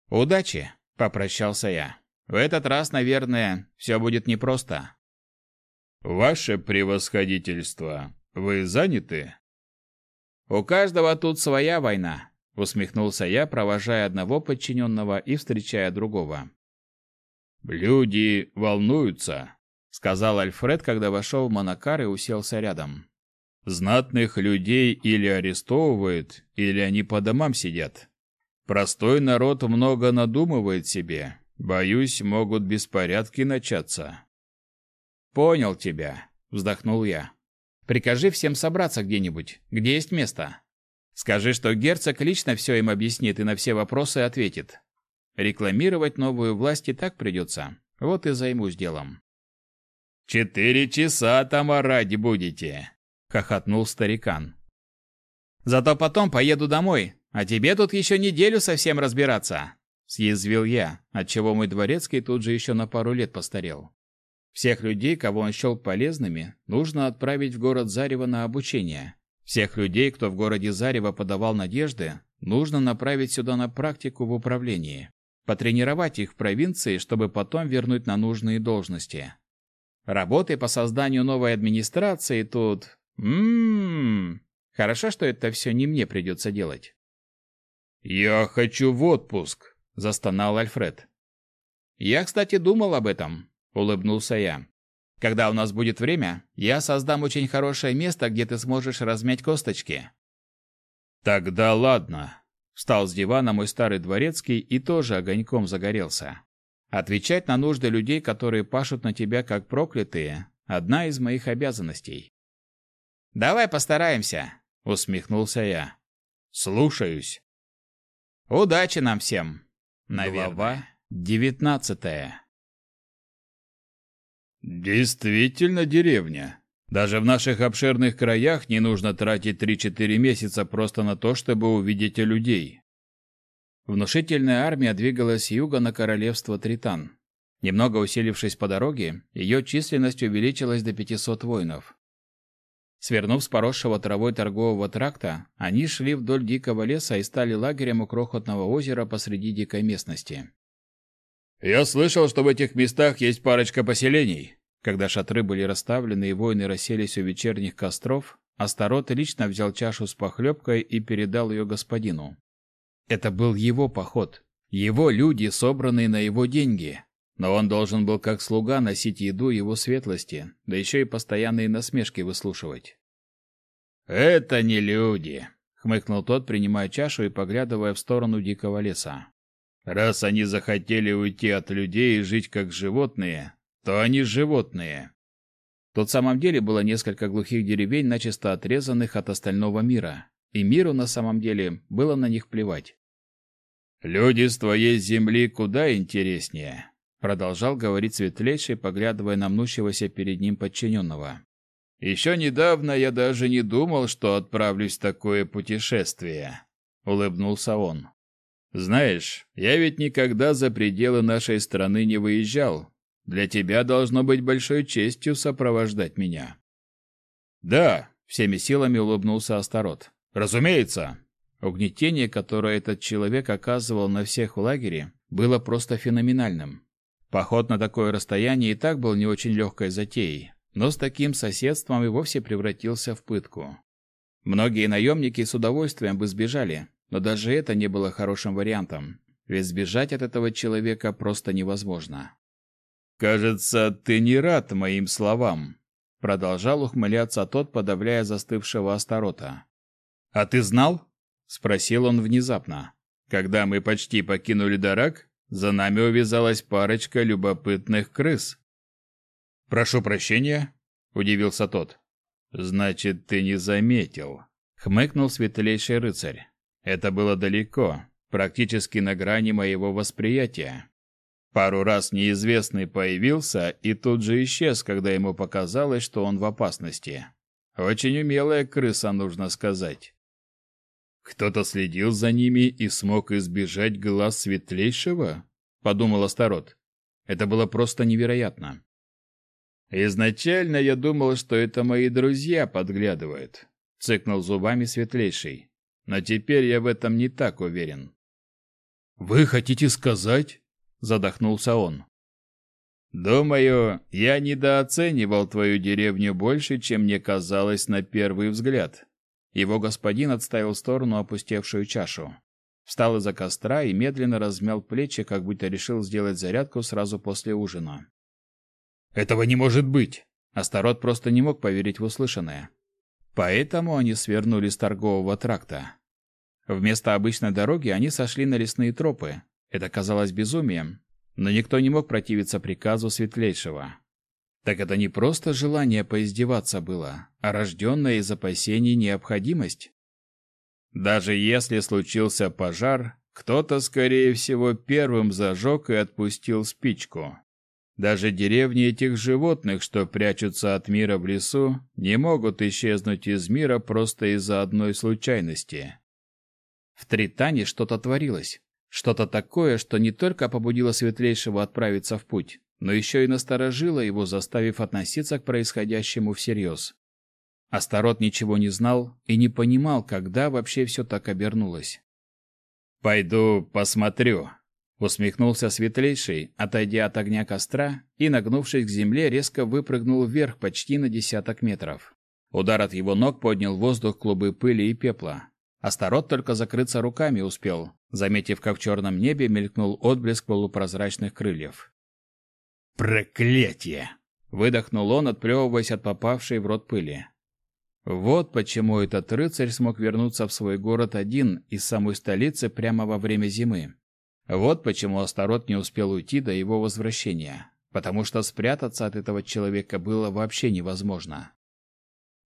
«Удачи!» — попрощался я. «В этот раз, наверное, все будет непросто». «Ваше превосходительство, вы заняты?» «У каждого тут своя война», — усмехнулся я, провожая одного подчиненного и встречая другого. Люди волнуются, сказал Альфред, когда вошел в Монакар и уселся рядом. Знатных людей или арестовывают, или они по домам сидят. Простой народ много надумывает себе. Боюсь, могут беспорядки начаться. Понял тебя, вздохнул я. Прикажи всем собраться где-нибудь, где есть место. Скажи, что герцог лично все им объяснит и на все вопросы ответит. Рекламировать новую власть и так придется. Вот и займусь делом. «Четыре часа там орать будете!» — хохотнул старикан. «Зато потом поеду домой, а тебе тут еще неделю совсем разбираться!» — съязвил я, отчего мой дворецкий тут же еще на пару лет постарел. Всех людей, кого он счел полезными, нужно отправить в город Зарево на обучение. Всех людей, кто в городе Зарево подавал надежды, нужно направить сюда на практику в управлении. Потренировать их в провинции, чтобы потом вернуть на нужные должности. Работы по созданию новой администрации тут... Ммм... Хорошо, что это все не мне придется делать. «Я хочу в отпуск», — застонал Альфред. «Я, кстати, думал об этом», — улыбнулся я. «Когда у нас будет время, я создам очень хорошее место, где ты сможешь размять косточки». «Тогда ладно», — встал с дивана мой старый дворецкий и тоже огоньком загорелся. Отвечать на нужды людей, которые пашут на тебя как проклятые, одна из моих обязанностей. Давай постараемся, усмехнулся я. Слушаюсь. Удачи нам всем. Наверное. Глава девятнадцатая. Действительно деревня. Даже в наших обширных краях не нужно тратить 3-4 месяца просто на то, чтобы увидеть людей. Внушительная армия двигалась с юга на королевство Тритан. Немного усилившись по дороге, ее численность увеличилась до 500 воинов. Свернув с поросшего травой торгового тракта, они шли вдоль дикого леса и стали лагерем у крохотного озера посреди дикой местности. «Я слышал, что в этих местах есть парочка поселений». Когда шатры были расставлены и воины расселись у вечерних костров, Астарот лично взял чашу с похлебкой и передал ее господину. Это был его поход, его люди, собранные на его деньги. Но он должен был как слуга носить еду его светлости, да еще и постоянные насмешки выслушивать. «Это не люди», — хмыкнул тот, принимая чашу и поглядывая в сторону дикого леса. «Раз они захотели уйти от людей и жить как животные, то они животные». Тут в самом деле было несколько глухих деревень, начисто отрезанных от остального мира, и миру на самом деле было на них плевать. Люди с твоей земли куда интереснее, продолжал говорить светлейший, поглядывая на мнущегося перед ним подчиненного. Еще недавно я даже не думал, что отправлюсь в такое путешествие, улыбнулся он. Знаешь, я ведь никогда за пределы нашей страны не выезжал. Для тебя должно быть большой честью сопровождать меня. Да, всеми силами улыбнулся Астарот. Разумеется, Угнетение, которое этот человек оказывал на всех в лагере, было просто феноменальным. Поход на такое расстояние и так был не очень легкой затеей, но с таким соседством и вовсе превратился в пытку. Многие наемники с удовольствием бы сбежали, но даже это не было хорошим вариантом, ведь сбежать от этого человека просто невозможно. «Кажется, ты не рад моим словам», — продолжал ухмыляться тот, подавляя застывшего Астарота. «А ты знал?» спросил он внезапно. Когда мы почти покинули Дарак, за нами увязалась парочка любопытных крыс. Прошу прощения, удивился тот. Значит, ты не заметил, хмыкнул светлейший рыцарь. Это было далеко, практически на грани моего восприятия. Пару раз неизвестный появился и тут же исчез, когда ему показалось, что он в опасности. Очень умелая крыса, нужно сказать. Кто-то следил за ними и смог избежать глаз светлейшего? подумал Астарот. Это было просто невероятно. Изначально я думал, что это мои друзья подглядывают, цыкнул зубами светлейший. Но теперь я в этом не так уверен. Вы хотите сказать? задохнулся он. Думаю, я недооценивал твою деревню больше, чем мне казалось на первый взгляд. Его господин отставил в сторону опустевшую чашу. встал из-за костра и медленно размял плечи, как будто решил сделать зарядку сразу после ужина. «Этого не может быть!» Астарот просто не мог поверить в услышанное. Поэтому они свернули с торгового тракта. Вместо обычной дороги они сошли на лесные тропы. Это казалось безумием, но никто не мог противиться приказу Светлейшего. Так это не просто желание поиздеваться было, а рожденная из опасений необходимость. Даже если случился пожар, кто-то, скорее всего, первым зажег и отпустил спичку. Даже деревни этих животных, что прячутся от мира в лесу, не могут исчезнуть из мира просто из-за одной случайности. В Тритане что-то творилось. Что-то такое, что не только побудило Светлейшего отправиться в путь, но еще и насторожило его, заставив относиться к происходящему всерьез. Астарот ничего не знал и не понимал, когда вообще все так обернулось. «Пойду посмотрю», — усмехнулся Светлейший, отойдя от огня костра и, нагнувшись к земле, резко выпрыгнул вверх почти на десяток метров. Удар от его ног поднял воздух клубы пыли и пепла. Астарот только закрыться руками успел, заметив, как в черном небе мелькнул отблеск полупрозрачных крыльев. «Проклятие!» — выдохнул он, отплевываясь от попавшей в рот пыли. Вот почему этот рыцарь смог вернуться в свой город один из самой столицы прямо во время зимы. Вот почему Астарот не успел уйти до его возвращения, потому что спрятаться от этого человека было вообще невозможно.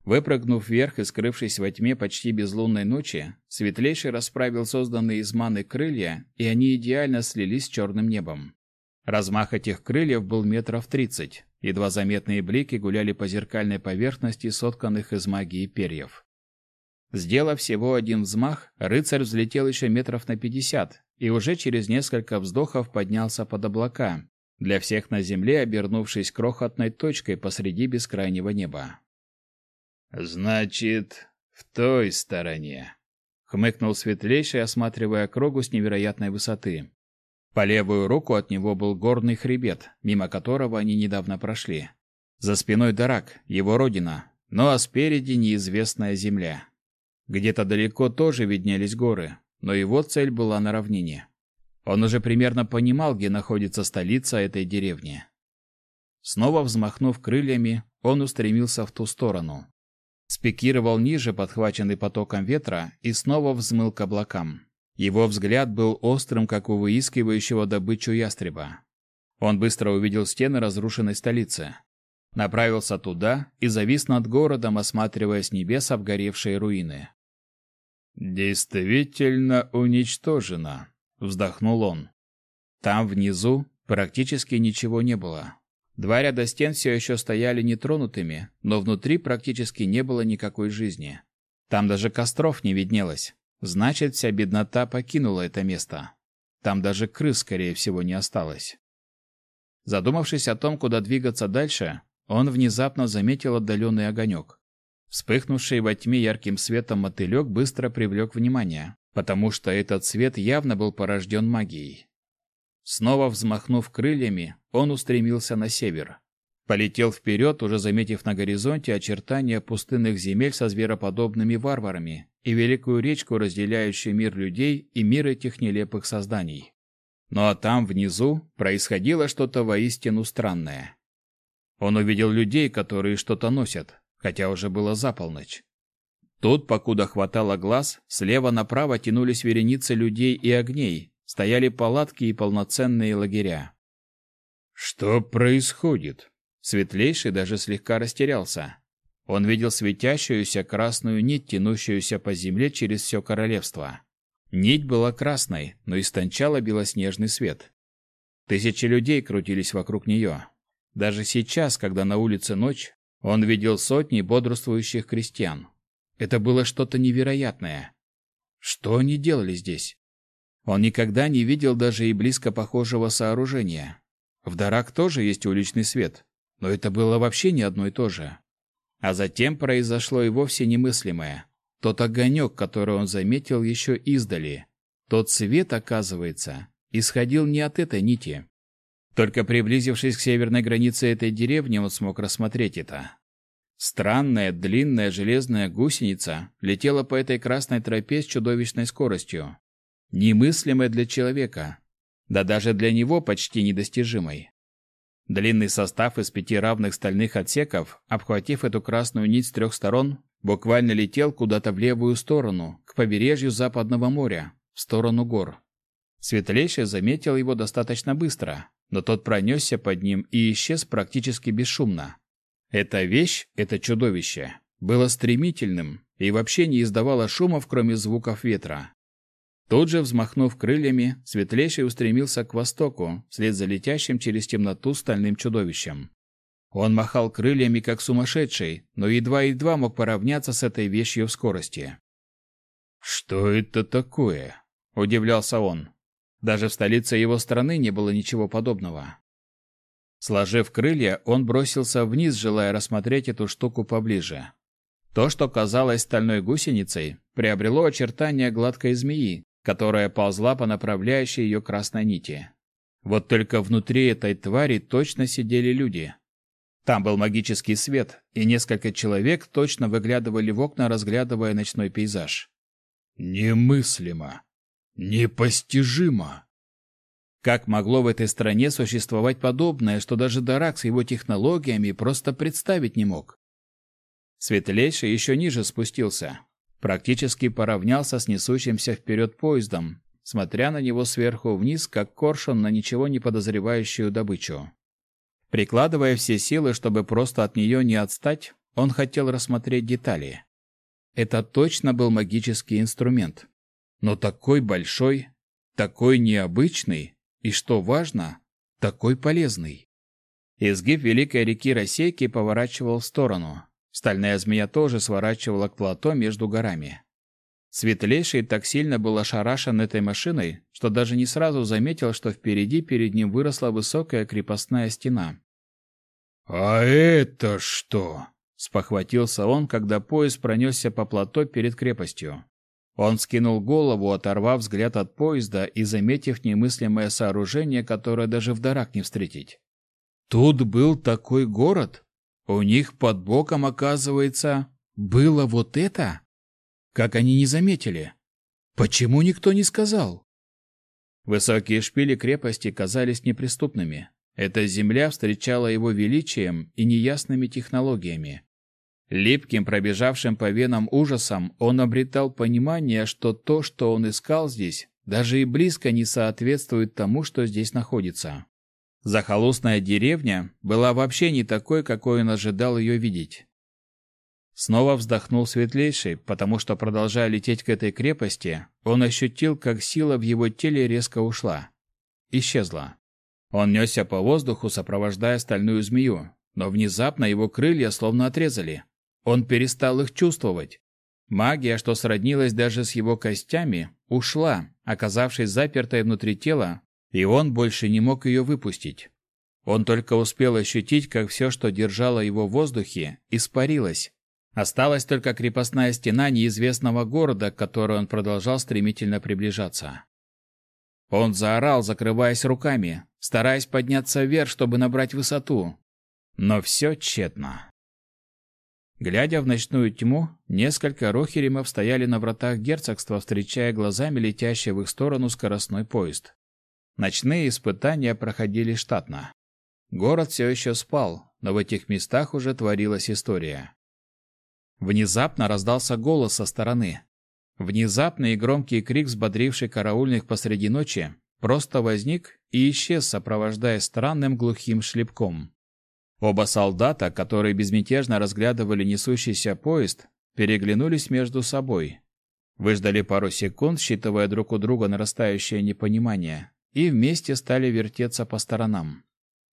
Выпрыгнув вверх и скрывшись во тьме почти безлунной ночи, Светлейший расправил созданные из маны крылья, и они идеально слились с черным небом. Размах этих крыльев был метров тридцать. Едва заметные блики гуляли по зеркальной поверхности сотканных из магии перьев. Сделав всего один взмах, рыцарь взлетел еще метров на пятьдесят и уже через несколько вздохов поднялся под облака, для всех на земле обернувшись крохотной точкой посреди бескрайнего неба. «Значит, в той стороне», — хмыкнул Светлейший, осматривая кругу с невероятной высоты. По левую руку от него был горный хребет, мимо которого они недавно прошли. За спиной Дарак, его родина, ну а спереди неизвестная земля. Где-то далеко тоже виднелись горы, но его цель была на равнине. Он уже примерно понимал, где находится столица этой деревни. Снова взмахнув крыльями, он устремился в ту сторону. Спикировал ниже, подхваченный потоком ветра, и снова взмыл к облакам. Его взгляд был острым, как у выискивающего добычу ястреба. Он быстро увидел стены разрушенной столицы. Направился туда и завис над городом, осматривая с небес обгоревшие руины. «Действительно уничтожено», — вздохнул он. Там внизу практически ничего не было. Два ряда стен все еще стояли нетронутыми, но внутри практически не было никакой жизни. Там даже костров не виднелось. Значит, вся беднота покинула это место. Там даже крыс, скорее всего, не осталось. Задумавшись о том, куда двигаться дальше, он внезапно заметил отдаленный огонек. Вспыхнувший во тьме ярким светом мотылек быстро привлек внимание, потому что этот свет явно был порожден магией. Снова взмахнув крыльями, он устремился на север. Полетел вперед, уже заметив на горизонте очертания пустынных земель со звероподобными варварами и великую речку, разделяющую мир людей и мир этих нелепых созданий. Ну а там, внизу, происходило что-то воистину странное. Он увидел людей, которые что-то носят, хотя уже было за полночь. Тут, покуда хватало глаз, слева направо тянулись вереницы людей и огней, стояли палатки и полноценные лагеря. «Что происходит?» Светлейший даже слегка растерялся. Он видел светящуюся красную нить, тянущуюся по земле через все королевство. Нить была красной, но истончала белоснежный свет. Тысячи людей крутились вокруг нее. Даже сейчас, когда на улице ночь, он видел сотни бодрствующих крестьян. Это было что-то невероятное. Что они делали здесь? Он никогда не видел даже и близко похожего сооружения. В Дарак тоже есть уличный свет, но это было вообще не одно и то же. А затем произошло и вовсе немыслимое. Тот огонек, который он заметил еще издали. Тот свет, оказывается, исходил не от этой нити. Только приблизившись к северной границе этой деревни, он смог рассмотреть это. Странная, длинная железная гусеница летела по этой красной тропе с чудовищной скоростью. немыслимой для человека, да даже для него почти недостижимой. Длинный состав из пяти равных стальных отсеков, обхватив эту красную нить с трех сторон, буквально летел куда-то в левую сторону, к побережью Западного моря, в сторону гор. Светлейший заметил его достаточно быстро, но тот пронесся под ним и исчез практически бесшумно. Эта вещь, это чудовище, было стремительным и вообще не издавало шумов, кроме звуков ветра. Тут же, взмахнув крыльями, Светлейший устремился к востоку, вслед за летящим через темноту стальным чудовищем. Он махал крыльями, как сумасшедший, но едва-едва мог поравняться с этой вещью в скорости. «Что это такое?» – удивлялся он. Даже в столице его страны не было ничего подобного. Сложив крылья, он бросился вниз, желая рассмотреть эту штуку поближе. То, что казалось стальной гусеницей, приобрело очертания гладкой змеи, которая ползла по направляющей ее красной нити. Вот только внутри этой твари точно сидели люди. Там был магический свет, и несколько человек точно выглядывали в окна, разглядывая ночной пейзаж. Немыслимо. Непостижимо. Как могло в этой стране существовать подобное, что даже Дарак с его технологиями просто представить не мог? Светлейший еще ниже спустился, практически поравнялся с несущимся вперед поездом, смотря на него сверху вниз, как коршун на ничего не подозревающую добычу. Прикладывая все силы, чтобы просто от нее не отстать, он хотел рассмотреть детали. Это точно был магический инструмент. Но такой большой, такой необычный и, что важно, такой полезный. Изгиб великой реки Росейки поворачивал в сторону, Стальная змея тоже сворачивала к плато между горами. Светлейший так сильно был ошарашен этой машиной, что даже не сразу заметил, что впереди перед ним выросла высокая крепостная стена. «А это что?» — спохватился он, когда поезд пронесся по плато перед крепостью. Он скинул голову, оторвав взгляд от поезда и заметив немыслимое сооружение, которое даже в дарах не встретить. Тут был такой город? У них под боком, оказывается, было вот это? Как они не заметили? Почему никто не сказал? Высокие шпили крепости казались неприступными. Эта земля встречала его величием и неясными технологиями. Липким, пробежавшим по венам ужасом, он обретал понимание, что то, что он искал здесь, даже и близко не соответствует тому, что здесь находится. Захолустная деревня была вообще не такой, какой он ожидал ее видеть. Снова вздохнул светлейший, потому что, продолжая лететь к этой крепости, он ощутил, как сила в его теле резко ушла. Исчезла. Он несся по воздуху, сопровождая стальную змею, но внезапно его крылья словно отрезали. Он перестал их чувствовать. Магия, что сроднилась даже с его костями, ушла, оказавшись запертой внутри тела, и он больше не мог ее выпустить. Он только успел ощутить, как все, что держало его в воздухе, испарилось. Осталась только крепостная стена неизвестного города, к которой он продолжал стремительно приближаться. Он заорал, закрываясь руками, стараясь подняться вверх, чтобы набрать высоту. Но все тщетно. Глядя в ночную тьму, несколько рохеримов стояли на вратах герцогства, встречая глазами летящий в их сторону скоростной поезд. Ночные испытания проходили штатно. Город все еще спал, но в этих местах уже творилась история. Внезапно раздался голос со стороны. Внезапный и громкий крик, взбодривший караульных посреди ночи, просто возник и исчез, сопровождая странным глухим шлепком. Оба солдата, которые безмятежно разглядывали несущийся поезд, переглянулись между собой. Выждали пару секунд, считывая друг у друга нарастающее непонимание, и вместе стали вертеться по сторонам.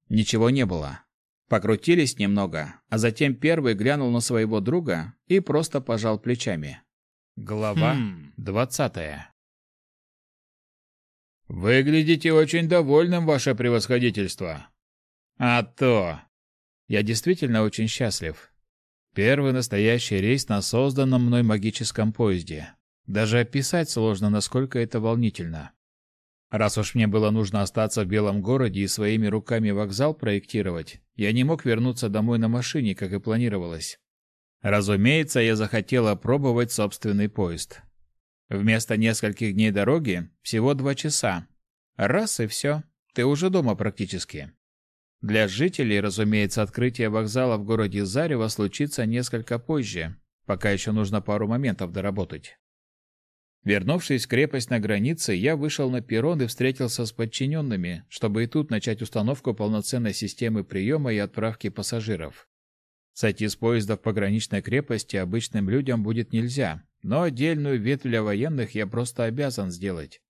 Ничего не было. Покрутились немного, а затем первый глянул на своего друга и просто пожал плечами. Глава хм. двадцатая. «Выглядите очень довольным, ваше превосходительство». «А то!» Я действительно очень счастлив. Первый настоящий рейс на созданном мной магическом поезде. Даже описать сложно, насколько это волнительно. Раз уж мне было нужно остаться в Белом городе и своими руками вокзал проектировать, я не мог вернуться домой на машине, как и планировалось. Разумеется, я захотел опробовать собственный поезд. Вместо нескольких дней дороги всего два часа. Раз и все, ты уже дома практически. Для жителей, разумеется, открытие вокзала в городе Зарево случится несколько позже, пока еще нужно пару моментов доработать. Вернувшись в крепость на границе, я вышел на перрон и встретился с подчиненными, чтобы и тут начать установку полноценной системы приема и отправки пассажиров. Сойти с поезда в пограничной крепости обычным людям будет нельзя, но отдельную ветвь для военных я просто обязан сделать.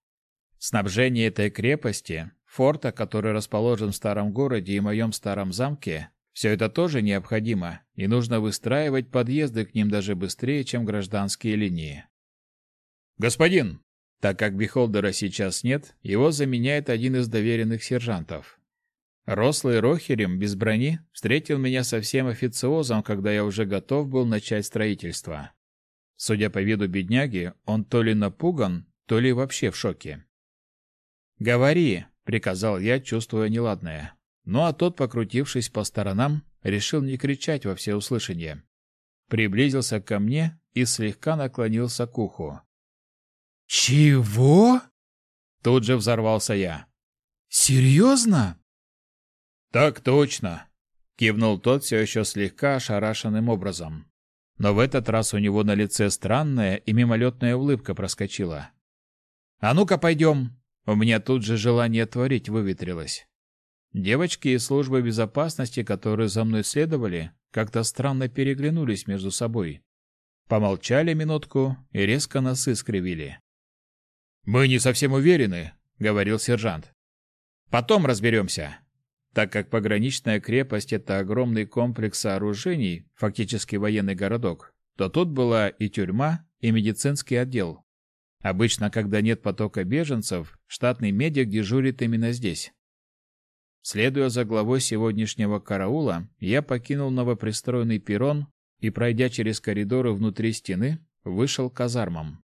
Снабжение этой крепости, форта, который расположен в старом городе и моем старом замке, все это тоже необходимо, и нужно выстраивать подъезды к ним даже быстрее, чем гражданские линии. «Господин!» Так как Бихолдера сейчас нет, его заменяет один из доверенных сержантов. Рослый Рохерем без брони встретил меня со всем официозом, когда я уже готов был начать строительство. Судя по виду бедняги, он то ли напуган, то ли вообще в шоке. «Говори», — приказал я, чувствуя неладное. Ну а тот, покрутившись по сторонам, решил не кричать во всеуслышание. Приблизился ко мне и слегка наклонился к уху. «Чего?» Тут же взорвался я. «Серьезно?» «Так точно», — кивнул тот все еще слегка ошарашенным образом. Но в этот раз у него на лице странная и мимолетная улыбка проскочила. «А ну-ка, пойдем!» У меня тут же желание творить выветрилось. Девочки из службы безопасности, которые за мной следовали, как-то странно переглянулись между собой. Помолчали минутку и резко носы скривили. «Мы не совсем уверены», — говорил сержант. «Потом разберемся так как пограничная крепость – это огромный комплекс сооружений, фактически военный городок, то тут была и тюрьма, и медицинский отдел. Обычно, когда нет потока беженцев, штатный медик дежурит именно здесь. Следуя за главой сегодняшнего караула, я покинул новопристроенный перрон и, пройдя через коридоры внутри стены, вышел к казармам.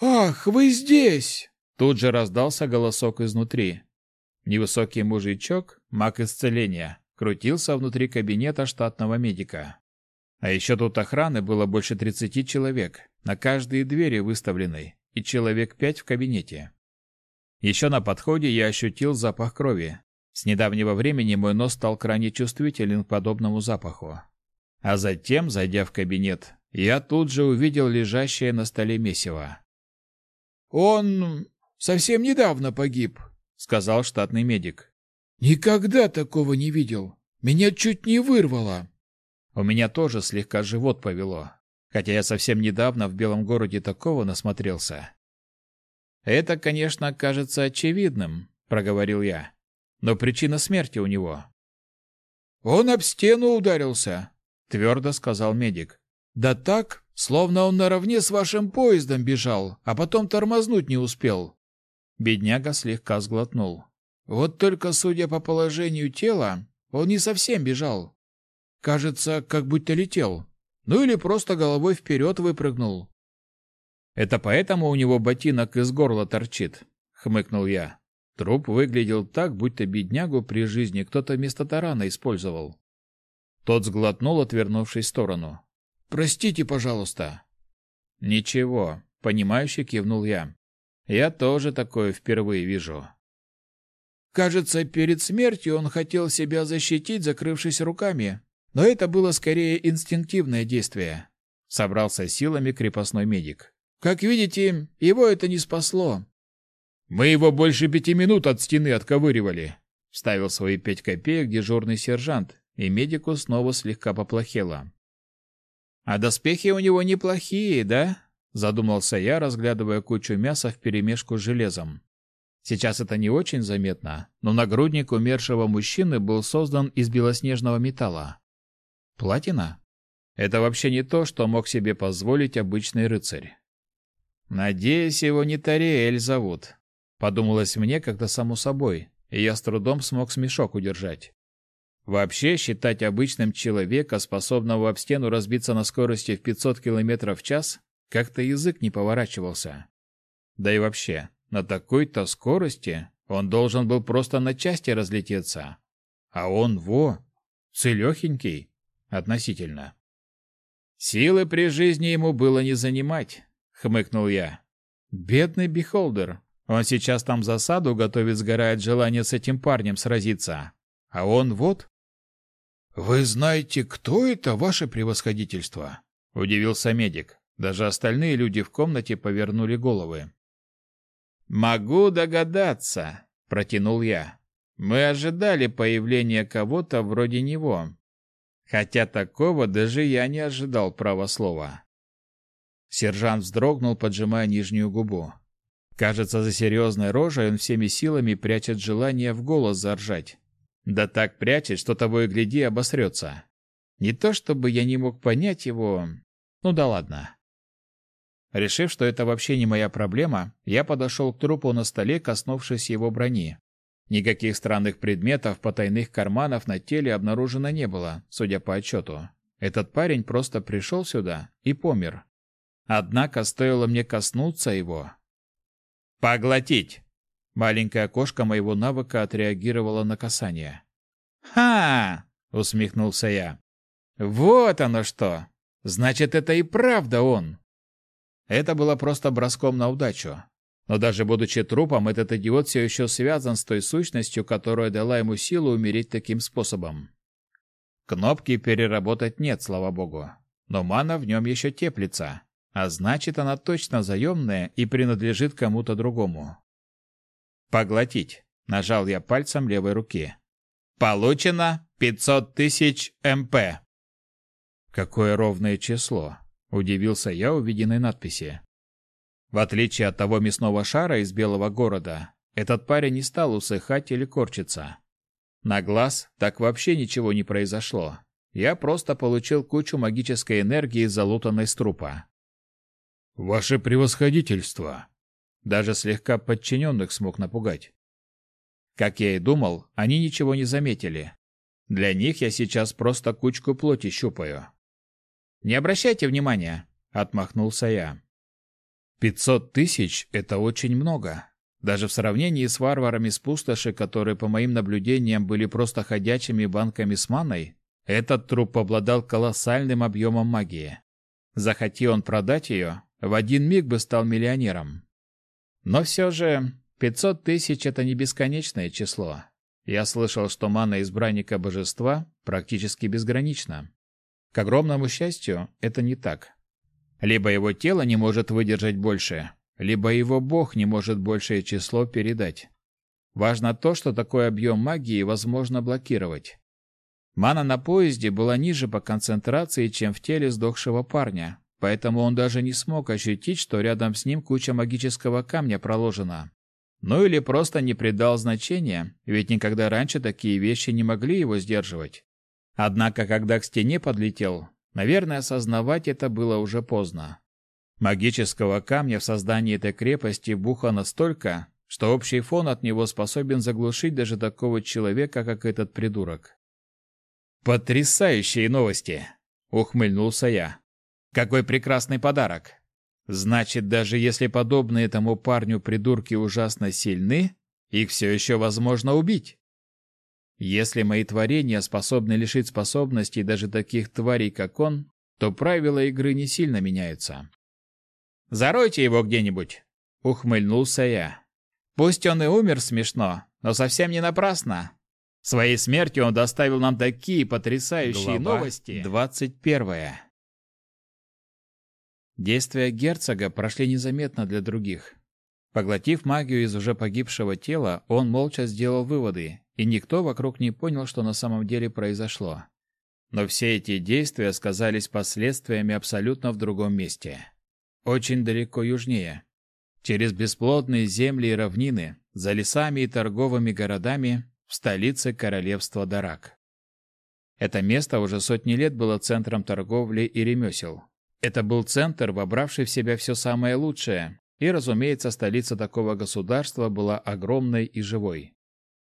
«Ах, вы здесь!» Тут же раздался голосок изнутри. Невысокий мужичок, маг исцеления, крутился внутри кабинета штатного медика. А еще тут охраны было больше 30 человек, на каждые двери выставлены, и человек пять в кабинете. Еще на подходе я ощутил запах крови. С недавнего времени мой нос стал крайне чувствителен к подобному запаху. А затем, зайдя в кабинет, я тут же увидел лежащее на столе месиво. «Он совсем недавно погиб», сказал штатный медик. Никогда такого не видел. Меня чуть не вырвало. У меня тоже слегка живот повело, хотя я совсем недавно в белом городе такого насмотрелся. Это, конечно, кажется очевидным, проговорил я. Но причина смерти у него. Он об стену ударился, твердо сказал медик. Да так, словно он наравне с вашим поездом бежал, а потом тормознуть не успел. Бедняга слегка сглотнул. Вот только, судя по положению тела, он не совсем бежал. Кажется, как будто летел. Ну или просто головой вперед выпрыгнул. Это поэтому у него ботинок из горла торчит, хмыкнул я. Труп выглядел так, будто беднягу при жизни кто-то вместо тарана использовал. Тот сглотнул, отвернувшись в сторону. Простите, пожалуйста. Ничего, понимающе кивнул я. Я тоже такое впервые вижу. Кажется, перед смертью он хотел себя защитить, закрывшись руками, но это было скорее инстинктивное действие. Собрался силами крепостной медик. Как видите, его это не спасло. Мы его больше пяти минут от стены отковыривали, вставил свои пять копеек дежурный сержант, и медику снова слегка поплохело. А доспехи у него неплохие, да? Задумался я, разглядывая кучу мяса вперемешку с железом. Сейчас это не очень заметно, но нагрудник умершего мужчины был создан из белоснежного металла. Платина? Это вообще не то, что мог себе позволить обычный рыцарь. Надеюсь, его не Тариэль зовут. Подумалось мне как-то само собой, и я с трудом смог смешок удержать. Вообще, считать обычным человека, способного об стену разбиться на скорости в 500 км в час, как-то язык не поворачивался. Да и вообще, на такой-то скорости он должен был просто на части разлететься. А он, во, целехонький, относительно. Силы при жизни ему было не занимать, хмыкнул я. Бедный Бихолдер. Он сейчас там засаду готовит, сгорает желанием с этим парнем сразиться. А он вот... «Вы знаете, кто это, ваше превосходительство?» — удивился медик. Даже остальные люди в комнате повернули головы. «Могу догадаться», — протянул я. «Мы ожидали появления кого-то вроде него. Хотя такого даже я не ожидал права слова». Сержант вздрогнул, поджимая нижнюю губу. Кажется, за серьезной рожей он всеми силами прячет желание в голос заржать. Да так прячет, что того и гляди обосрется. Не то чтобы я не мог понять его... Ну да ладно. Решив, что это вообще не моя проблема, я подошел к трупу на столе, коснувшись его брони. Никаких странных предметов, потайных карманов на теле обнаружено не было, судя по отчету. Этот парень просто пришел сюда и помер. Однако стоило мне коснуться его... «Поглотить!» Маленькая кошка моего навыка отреагировала на касание. «Ха!» — усмехнулся я. «Вот оно что! Значит, это и правда он!» Это было просто броском на удачу. Но даже будучи трупом, этот идиот все еще связан с той сущностью, которая дала ему силу умереть таким способом. Кнопки переработать нет, слава богу. Но мана в нем еще теплится. А значит, она точно заемная и принадлежит кому-то другому. «Поглотить», — нажал я пальцем левой руки. «Получено 500 тысяч МП». Какое ровное число. Удивился я увиденной надписи. В отличие от того мясного шара из белого города, этот парень не стал усыхать или корчиться. На глаз так вообще ничего не произошло. Я просто получил кучу магической энергии, залутанной с трупа. «Ваше превосходительство!» Даже слегка подчиненных смог напугать. Как я и думал, они ничего не заметили. Для них я сейчас просто кучку плоти щупаю. Не обращайте внимания, отмахнулся я. Пятьсот тысяч — это очень много. Даже в сравнении с варварами с пустоши, которые, по моим наблюдениям, были просто ходячими банками с маной, этот труп обладал колоссальным объемом магии. Захоти он продать ее, в один миг бы стал миллионером. Но все же пятьсот тысяч — это не бесконечное число. Я слышал, что мана избранника божества практически безгранична. К огромному счастью, это не так. Либо его тело не может выдержать больше, либо его бог не может большее число передать. Важно то, что такой объем магии возможно блокировать. Мана на поезде была ниже по концентрации, чем в теле сдохшего парня, поэтому он даже не смог ощутить, что рядом с ним куча магического камня проложена. Ну или просто не придал значения, ведь никогда раньше такие вещи не могли его сдерживать. Однако, когда к стене подлетел, наверное, осознавать это было уже поздно. Магического камня в создании этой крепости бухо настолько, что общий фон от него способен заглушить даже такого человека, как этот придурок. «Потрясающие новости!» — ухмыльнулся я. «Какой прекрасный подарок! Значит, даже если подобные этому парню придурки ужасно сильны, их все еще возможно убить!» Если мои творения способны лишить способностей даже таких тварей, как он, то правила игры не сильно меняются. «Заройте его где-нибудь!» — ухмыльнулся я. «Пусть он и умер смешно, но совсем не напрасно. Своей смертью он доставил нам такие потрясающие Глава новости. Двадцать первая. Действия герцога прошли незаметно для других. Поглотив магию из уже погибшего тела, он молча сделал выводы, и никто вокруг не понял, что на самом деле произошло. Но все эти действия сказались последствиями абсолютно в другом месте. Очень далеко южнее. Через бесплодные земли и равнины, за лесами и торговыми городами, в столице королевства Дарак. Это место уже сотни лет было центром торговли и ремесел. Это был центр, вобравший в себя все самое лучшее, и, разумеется, столица такого государства была огромной и живой.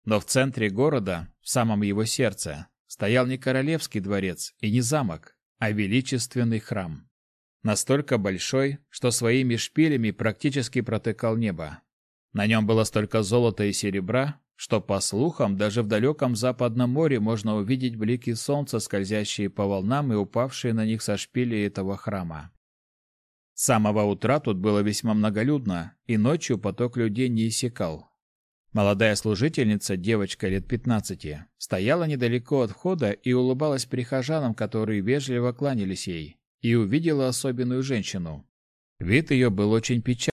Но в центре города, в самом его сердце, стоял не королевский дворец и не замок, а величественный храм. Настолько большой, что своими шпилями практически протыкал небо. На нем было столько золота и серебра, что, по слухам, даже в далеком западном море можно увидеть блики солнца, скользящие по волнам и упавшие на них со шпилей этого храма. С самого утра тут было весьма многолюдно, и ночью поток людей не иссякал. Молодая служительница, девочка лет 15, стояла недалеко от входа и улыбалась прихожанам, которые вежливо кланялись ей, и увидела особенную женщину. Вид ее был очень печальный.